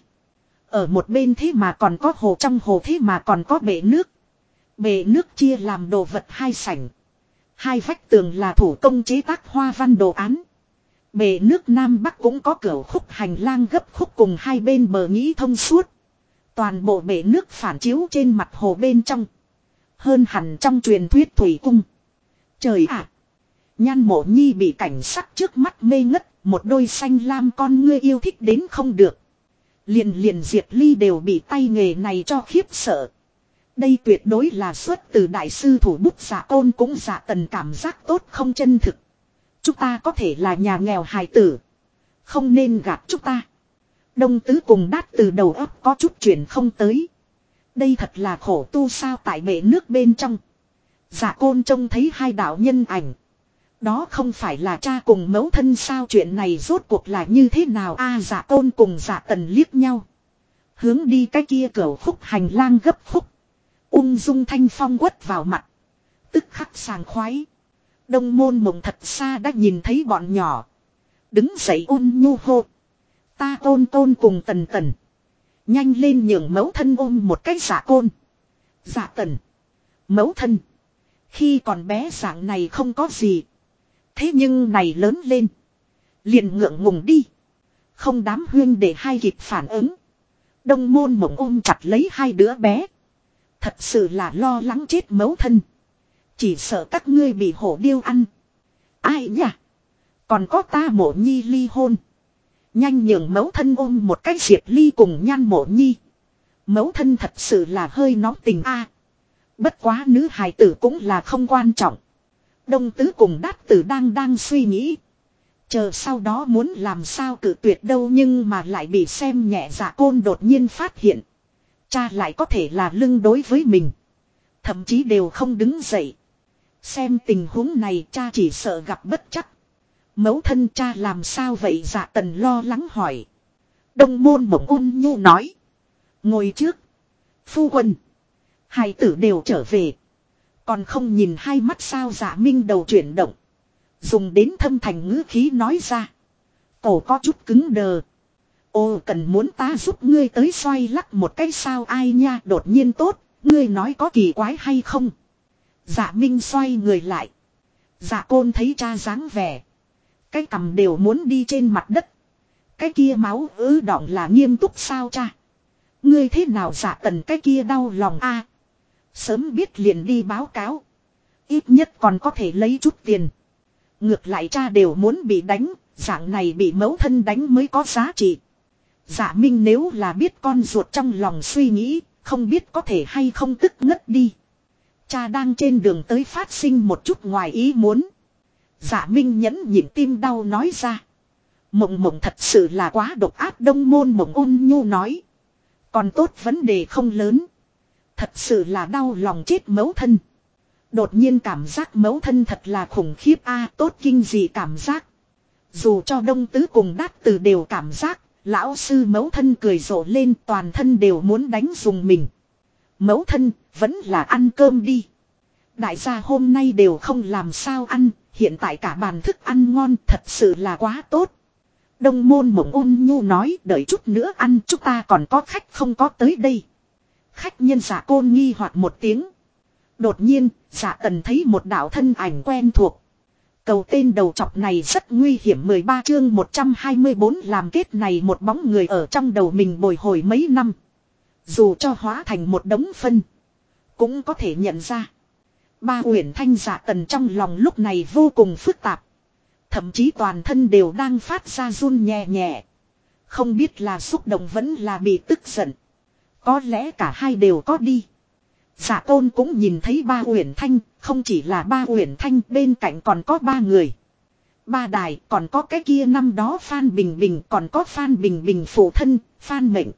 Ở một bên thế mà còn có hồ trong hồ thế mà còn có bể nước. Bể nước chia làm đồ vật hai sảnh. Hai vách tường là thủ công chế tác hoa văn đồ án. Bể nước Nam Bắc cũng có cửa khúc hành lang gấp khúc cùng hai bên bờ nghĩ thông suốt. Toàn bộ bể nước phản chiếu trên mặt hồ bên trong. Hơn hẳn trong truyền thuyết thủy cung. Trời ạ! Nhan mộ nhi bị cảnh sắc trước mắt mê ngất, một đôi xanh lam con ngươi yêu thích đến không được. Liền liền diệt ly đều bị tay nghề này cho khiếp sợ. Đây tuyệt đối là xuất từ đại sư thủ bút giả côn cũng giả tần cảm giác tốt không chân thực. Chúng ta có thể là nhà nghèo hài tử. Không nên gạt chúng ta. Đông tứ cùng đát từ đầu óc có chút chuyển không tới. Đây thật là khổ tu sao tại bể nước bên trong. Giả côn trông thấy hai đạo nhân ảnh. Đó không phải là cha cùng mẫu thân sao chuyện này rốt cuộc là như thế nào a à, giả côn cùng giả tần liếc nhau. Hướng đi cái kia cửa khúc hành lang gấp khúc. Ung dung thanh phong quất vào mặt. Tức khắc sàng khoái. Đông môn mộng thật xa đã nhìn thấy bọn nhỏ. Đứng dậy ôn nhu hô. Ta tôn tôn cùng tần tần. Nhanh lên nhường mẫu thân ôm một cái giả côn. Giả tần. Mẫu thân. Khi còn bé dạng này không có gì. Thế nhưng này lớn lên. Liền ngượng ngùng đi. Không đám huyên để hai kịp phản ứng. Đông môn mộng ôm chặt lấy hai đứa bé. Thật sự là lo lắng chết mẫu thân. Chỉ sợ các ngươi bị hổ điêu ăn. Ai nhỉ? Còn có ta mộ nhi ly hôn. Nhanh nhường mẫu thân ôm một cách diệt ly cùng nhan mộ nhi. Mẫu thân thật sự là hơi nóng tình a bất quá nữ hài tử cũng là không quan trọng. Đông tứ cùng đát tử đang đang suy nghĩ. Chờ sau đó muốn làm sao cử tuyệt đâu nhưng mà lại bị xem nhẹ dạ côn đột nhiên phát hiện. Cha lại có thể là lưng đối với mình. Thậm chí đều không đứng dậy. Xem tình huống này cha chỉ sợ gặp bất chắc. Mẫu thân cha làm sao vậy dạ tần lo lắng hỏi. Đông môn mộng ôn nhu nói. Ngồi trước. Phu quân. Hai tử đều trở về. Còn không nhìn hai mắt sao dạ minh đầu chuyển động. Dùng đến thâm thành ngữ khí nói ra. Cổ có chút cứng đờ. Ô, cần muốn ta giúp ngươi tới xoay lắc một cái sao ai nha, đột nhiên tốt. Ngươi nói có kỳ quái hay không? Dạ Minh xoay người lại. Dạ côn thấy cha dáng vẻ. Cái cầm đều muốn đi trên mặt đất. Cái kia máu ứ đọng là nghiêm túc sao cha? Ngươi thế nào dạ tần cái kia đau lòng a? Sớm biết liền đi báo cáo. Ít nhất còn có thể lấy chút tiền. Ngược lại cha đều muốn bị đánh, dạng này bị mẫu thân đánh mới có giá trị. Dạ Minh nếu là biết con ruột trong lòng suy nghĩ, không biết có thể hay không tức ngất đi. Cha đang trên đường tới phát sinh một chút ngoài ý muốn. Dạ Minh nhẫn nhịn tim đau nói ra. Mộng mộng thật sự là quá độc ác đông môn mộng ôn nhu nói. Còn tốt vấn đề không lớn. Thật sự là đau lòng chết mấu thân. Đột nhiên cảm giác mấu thân thật là khủng khiếp a tốt kinh gì cảm giác. Dù cho đông tứ cùng đát từ đều cảm giác, lão sư mấu thân cười rộ lên toàn thân đều muốn đánh dùng mình. mấu thân, vẫn là ăn cơm đi. Đại gia hôm nay đều không làm sao ăn, hiện tại cả bàn thức ăn ngon thật sự là quá tốt. Đông môn mộng ôn nhu nói đợi chút nữa ăn chúng ta còn có khách không có tới đây. Khách nhân giả côn nghi hoặc một tiếng. Đột nhiên, giả tần thấy một đạo thân ảnh quen thuộc. Cầu tên đầu chọc này rất nguy hiểm 13 chương 124 làm kết này một bóng người ở trong đầu mình bồi hồi mấy năm. Dù cho hóa thành một đống phân. Cũng có thể nhận ra. Ba uyển thanh giả tần trong lòng lúc này vô cùng phức tạp. Thậm chí toàn thân đều đang phát ra run nhẹ nhẹ. Không biết là xúc động vẫn là bị tức giận. Có lẽ cả hai đều có đi. Giả tôn cũng nhìn thấy ba uyển thanh, không chỉ là ba uyển thanh bên cạnh còn có ba người. Ba đài còn có cái kia năm đó Phan Bình Bình còn có Phan Bình Bình phụ thân, Phan Mệnh.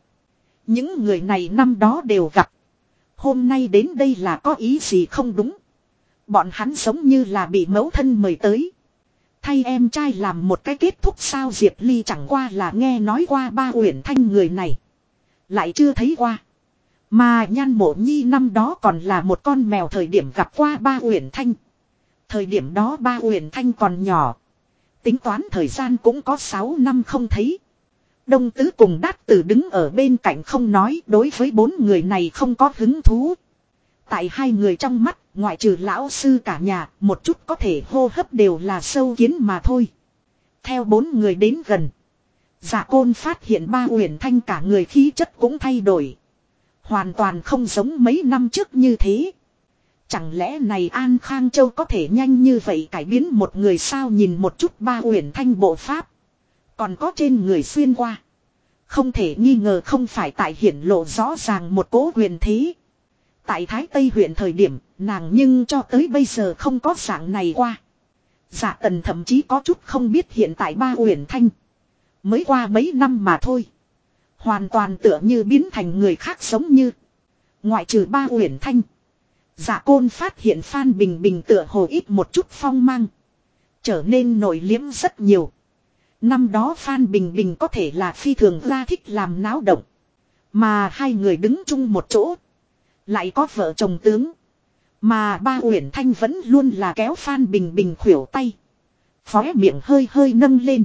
Những người này năm đó đều gặp. Hôm nay đến đây là có ý gì không đúng. Bọn hắn giống như là bị mẫu thân mời tới. Thay em trai làm một cái kết thúc sao Diệp Ly chẳng qua là nghe nói qua ba uyển thanh người này. Lại chưa thấy qua. Mà nhan mộ nhi năm đó còn là một con mèo thời điểm gặp qua ba uyển thanh. Thời điểm đó ba uyển thanh còn nhỏ. Tính toán thời gian cũng có 6 năm không thấy. Đông tứ cùng đát tử đứng ở bên cạnh không nói đối với bốn người này không có hứng thú. Tại hai người trong mắt, ngoại trừ lão sư cả nhà, một chút có thể hô hấp đều là sâu kiến mà thôi. Theo bốn người đến gần. Dạ côn phát hiện ba uyển thanh cả người khí chất cũng thay đổi. Hoàn toàn không giống mấy năm trước như thế. Chẳng lẽ này An Khang Châu có thể nhanh như vậy cải biến một người sao nhìn một chút ba uyển thanh bộ pháp. Còn có trên người xuyên qua. Không thể nghi ngờ không phải tại hiển lộ rõ ràng một cố huyền thế. Tại Thái Tây huyện thời điểm, nàng nhưng cho tới bây giờ không có dạng này qua. Dạ tần thậm chí có chút không biết hiện tại ba uyển thanh. Mới qua mấy năm mà thôi. Hoàn toàn tựa như biến thành người khác sống như. Ngoại trừ ba uyển thanh. Dạ côn phát hiện Phan Bình Bình tựa hồ ít một chút phong mang. Trở nên nổi liếm rất nhiều. Năm đó Phan Bình Bình có thể là phi thường ra thích làm náo động. Mà hai người đứng chung một chỗ. Lại có vợ chồng tướng. Mà ba Uyển Thanh vẫn luôn là kéo Phan Bình Bình khuỷu tay. Phóe miệng hơi hơi nâng lên.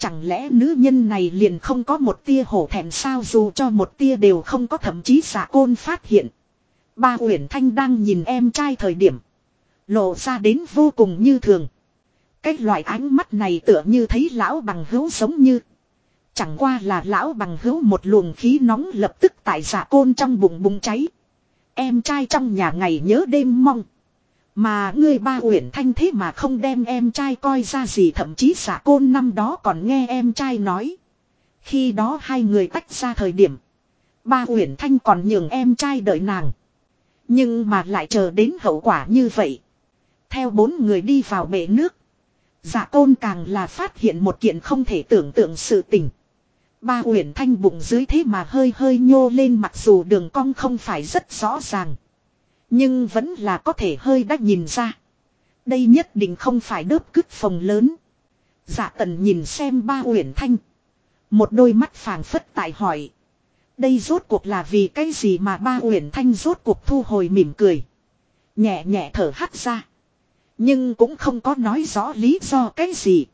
Chẳng lẽ nữ nhân này liền không có một tia hổ thẹn sao dù cho một tia đều không có, thậm chí giả côn phát hiện. Ba Uyển Thanh đang nhìn em trai thời điểm. Lộ ra đến vô cùng như thường. Cái loại ánh mắt này tựa như thấy lão bằng hữu giống như. Chẳng qua là lão bằng hữu một luồng khí nóng lập tức tại giả côn trong bụng bùng cháy. Em trai trong nhà ngày nhớ đêm mong. Mà ngươi ba uyển thanh thế mà không đem em trai coi ra gì, thậm chí giả côn năm đó còn nghe em trai nói. Khi đó hai người tách ra thời điểm. Ba uyển thanh còn nhường em trai đợi nàng. Nhưng mà lại chờ đến hậu quả như vậy. Theo bốn người đi vào bể nước. Giả côn càng là phát hiện một kiện không thể tưởng tượng sự tình. Ba uyển thanh bụng dưới thế mà hơi hơi nhô lên, mặc dù đường cong không phải rất rõ ràng. Nhưng vẫn là có thể hơi đã nhìn ra. Đây nhất định không phải đớp cứt phòng lớn. Dạ tần nhìn xem ba uyển thanh. Một đôi mắt phàng phất tại hỏi. Đây rốt cuộc là vì cái gì mà ba uyển thanh rốt cuộc thu hồi mỉm cười. Nhẹ nhẹ thở hắt ra. Nhưng cũng không có nói rõ lý do cái gì.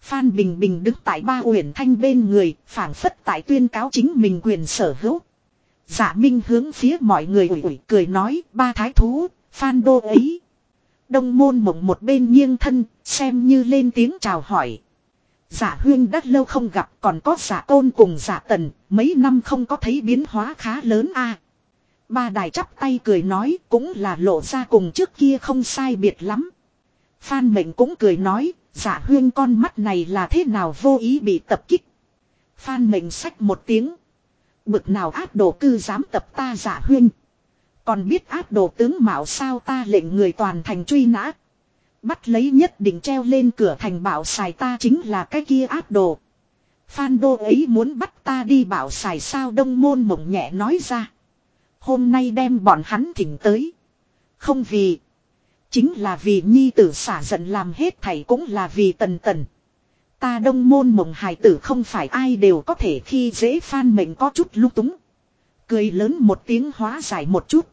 Phan Bình Bình đứng tại ba uyển thanh bên người, phảng phất tại tuyên cáo chính mình quyền sở hữu. Dạ Minh hướng phía mọi người ủi ủi cười nói, ba thái thú, Phan đô ấy. Đông môn mộng một bên nghiêng thân, xem như lên tiếng chào hỏi. giả huyên đã lâu không gặp còn có giả tôn cùng giả tần, mấy năm không có thấy biến hóa khá lớn a. Ba đài chắp tay cười nói cũng là lộ ra cùng trước kia không sai biệt lắm. Phan mệnh cũng cười nói, Giả huyên con mắt này là thế nào vô ý bị tập kích. Phan mệnh sách một tiếng. Bực nào áp đồ cư dám tập ta giả huyên. Còn biết áp đồ tướng mạo sao ta lệnh người toàn thành truy nã. Bắt lấy nhất định treo lên cửa thành bảo xài ta chính là cái kia áp đồ. Phan đô ấy muốn bắt ta đi bảo xài sao đông môn mộng nhẹ nói ra. Hôm nay đem bọn hắn thỉnh tới. Không vì. Chính là vì nhi tử xả giận làm hết thảy cũng là vì tần tần. Ta đông môn mộng hài tử không phải ai đều có thể khi dễ phan mệnh có chút lúc túng. Cười lớn một tiếng hóa giải một chút.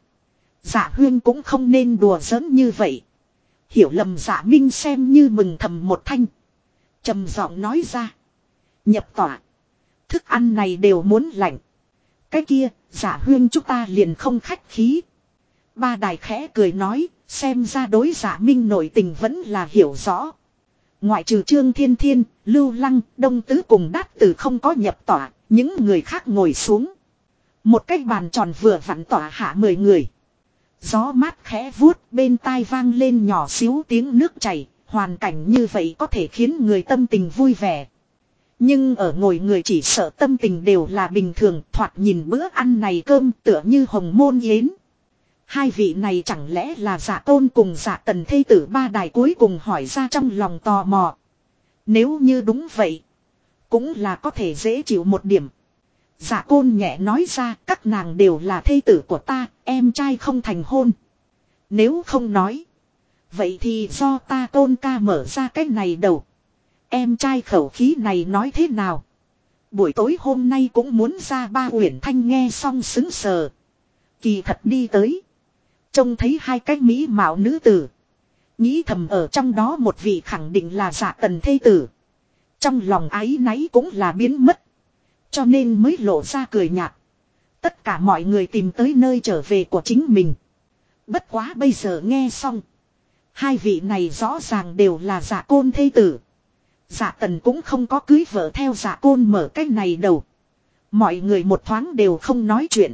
Dạ huyên cũng không nên đùa giỡn như vậy. Hiểu lầm dạ minh xem như mừng thầm một thanh. trầm giọng nói ra. Nhập tỏa. Thức ăn này đều muốn lạnh. Cái kia, giả huyên chúng ta liền không khách khí. Ba đài khẽ cười nói, Xem ra đối giả minh nội tình vẫn là hiểu rõ. Ngoại trừ Trương Thiên Thiên, Lưu Lăng, Đông Tứ cùng Đát Tử không có nhập tỏa, những người khác ngồi xuống. Một cái bàn tròn vừa vặn tỏa hạ mười người. Gió mát khẽ vuốt bên tai vang lên nhỏ xíu tiếng nước chảy, hoàn cảnh như vậy có thể khiến người tâm tình vui vẻ. Nhưng ở ngồi người chỉ sợ tâm tình đều là bình thường thoạt nhìn bữa ăn này cơm tựa như hồng môn yến. Hai vị này chẳng lẽ là giả tôn cùng giả tần thây tử ba đài cuối cùng hỏi ra trong lòng tò mò. Nếu như đúng vậy. Cũng là có thể dễ chịu một điểm. giả côn nhẹ nói ra các nàng đều là thê tử của ta, em trai không thành hôn. Nếu không nói. Vậy thì do ta tôn ca mở ra cái này đầu. Em trai khẩu khí này nói thế nào? Buổi tối hôm nay cũng muốn ra ba uyển thanh nghe xong xứng sờ. Kỳ thật đi tới. Trông thấy hai cái mỹ mạo nữ tử. Nghĩ thầm ở trong đó một vị khẳng định là giả tần thê tử. Trong lòng ái náy cũng là biến mất. Cho nên mới lộ ra cười nhạt. Tất cả mọi người tìm tới nơi trở về của chính mình. Bất quá bây giờ nghe xong. Hai vị này rõ ràng đều là giả côn thê tử. Giả tần cũng không có cưới vợ theo giả côn mở cái này đầu. Mọi người một thoáng đều không nói chuyện.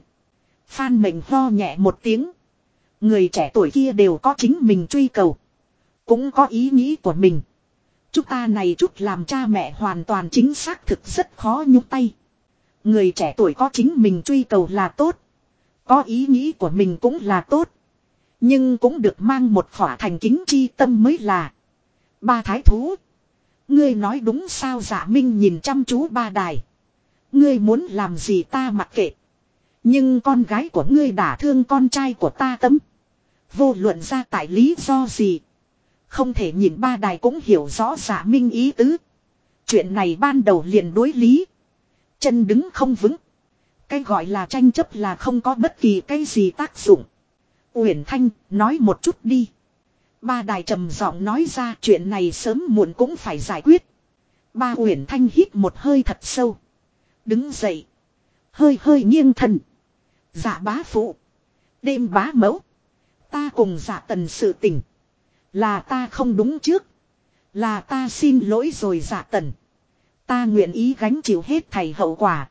Phan mệnh ho nhẹ một tiếng. Người trẻ tuổi kia đều có chính mình truy cầu. Cũng có ý nghĩ của mình. Chúng ta này chút làm cha mẹ hoàn toàn chính xác thực rất khó nhúc tay. Người trẻ tuổi có chính mình truy cầu là tốt. Có ý nghĩ của mình cũng là tốt. Nhưng cũng được mang một khỏa thành kính chi tâm mới là. Ba thái thú. Ngươi nói đúng sao giả minh nhìn chăm chú ba đài. Ngươi muốn làm gì ta mặc kệ. Nhưng con gái của ngươi đả thương con trai của ta tấm. Vô luận ra tại lý do gì. Không thể nhìn ba đài cũng hiểu rõ giả minh ý tứ. Chuyện này ban đầu liền đối lý. Chân đứng không vững. Cái gọi là tranh chấp là không có bất kỳ cái gì tác dụng. Uyển Thanh, nói một chút đi. Ba đài trầm giọng nói ra chuyện này sớm muộn cũng phải giải quyết. Ba Uyển Thanh hít một hơi thật sâu. Đứng dậy. Hơi hơi nghiêng thần. Dạ bá phụ. Đêm bá mẫu. Ta cùng dạ tần sự tình. Là ta không đúng trước. Là ta xin lỗi rồi dạ tần. Ta nguyện ý gánh chịu hết thầy hậu quả.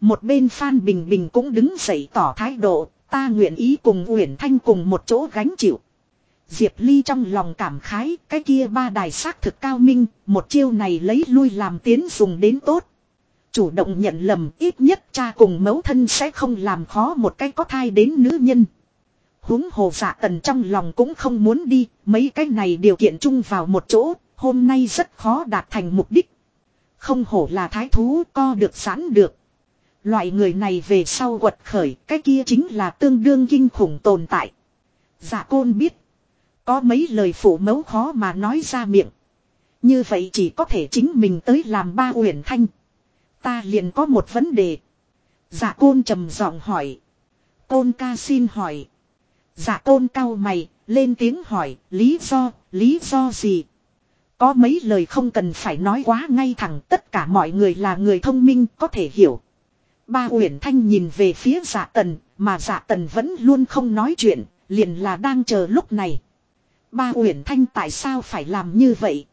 Một bên Phan Bình Bình cũng đứng dậy tỏ thái độ. Ta nguyện ý cùng Uyển Thanh cùng một chỗ gánh chịu. Diệp Ly trong lòng cảm khái, cái kia ba đài xác thực cao minh, một chiêu này lấy lui làm tiến dùng đến tốt. Chủ động nhận lầm ít nhất cha cùng mẫu thân sẽ không làm khó một cái có thai đến nữ nhân. huống hồ dạ tần trong lòng cũng không muốn đi, mấy cái này điều kiện chung vào một chỗ, hôm nay rất khó đạt thành mục đích. Không hổ là thái thú co được sẵn được. Loại người này về sau quật khởi, cái kia chính là tương đương kinh khủng tồn tại. Dạ côn biết. Có mấy lời phụ mẫu khó mà nói ra miệng. Như vậy chỉ có thể chính mình tới làm ba uyển thanh. Ta liền có một vấn đề. Dạ côn trầm giọng hỏi. Côn ca xin hỏi. Dạ côn cao mày, lên tiếng hỏi, lý do, lý do gì? Có mấy lời không cần phải nói quá ngay thẳng tất cả mọi người là người thông minh có thể hiểu. Ba Uyển Thanh nhìn về phía dạ tần, mà dạ tần vẫn luôn không nói chuyện, liền là đang chờ lúc này. Ba Uyển Thanh tại sao phải làm như vậy?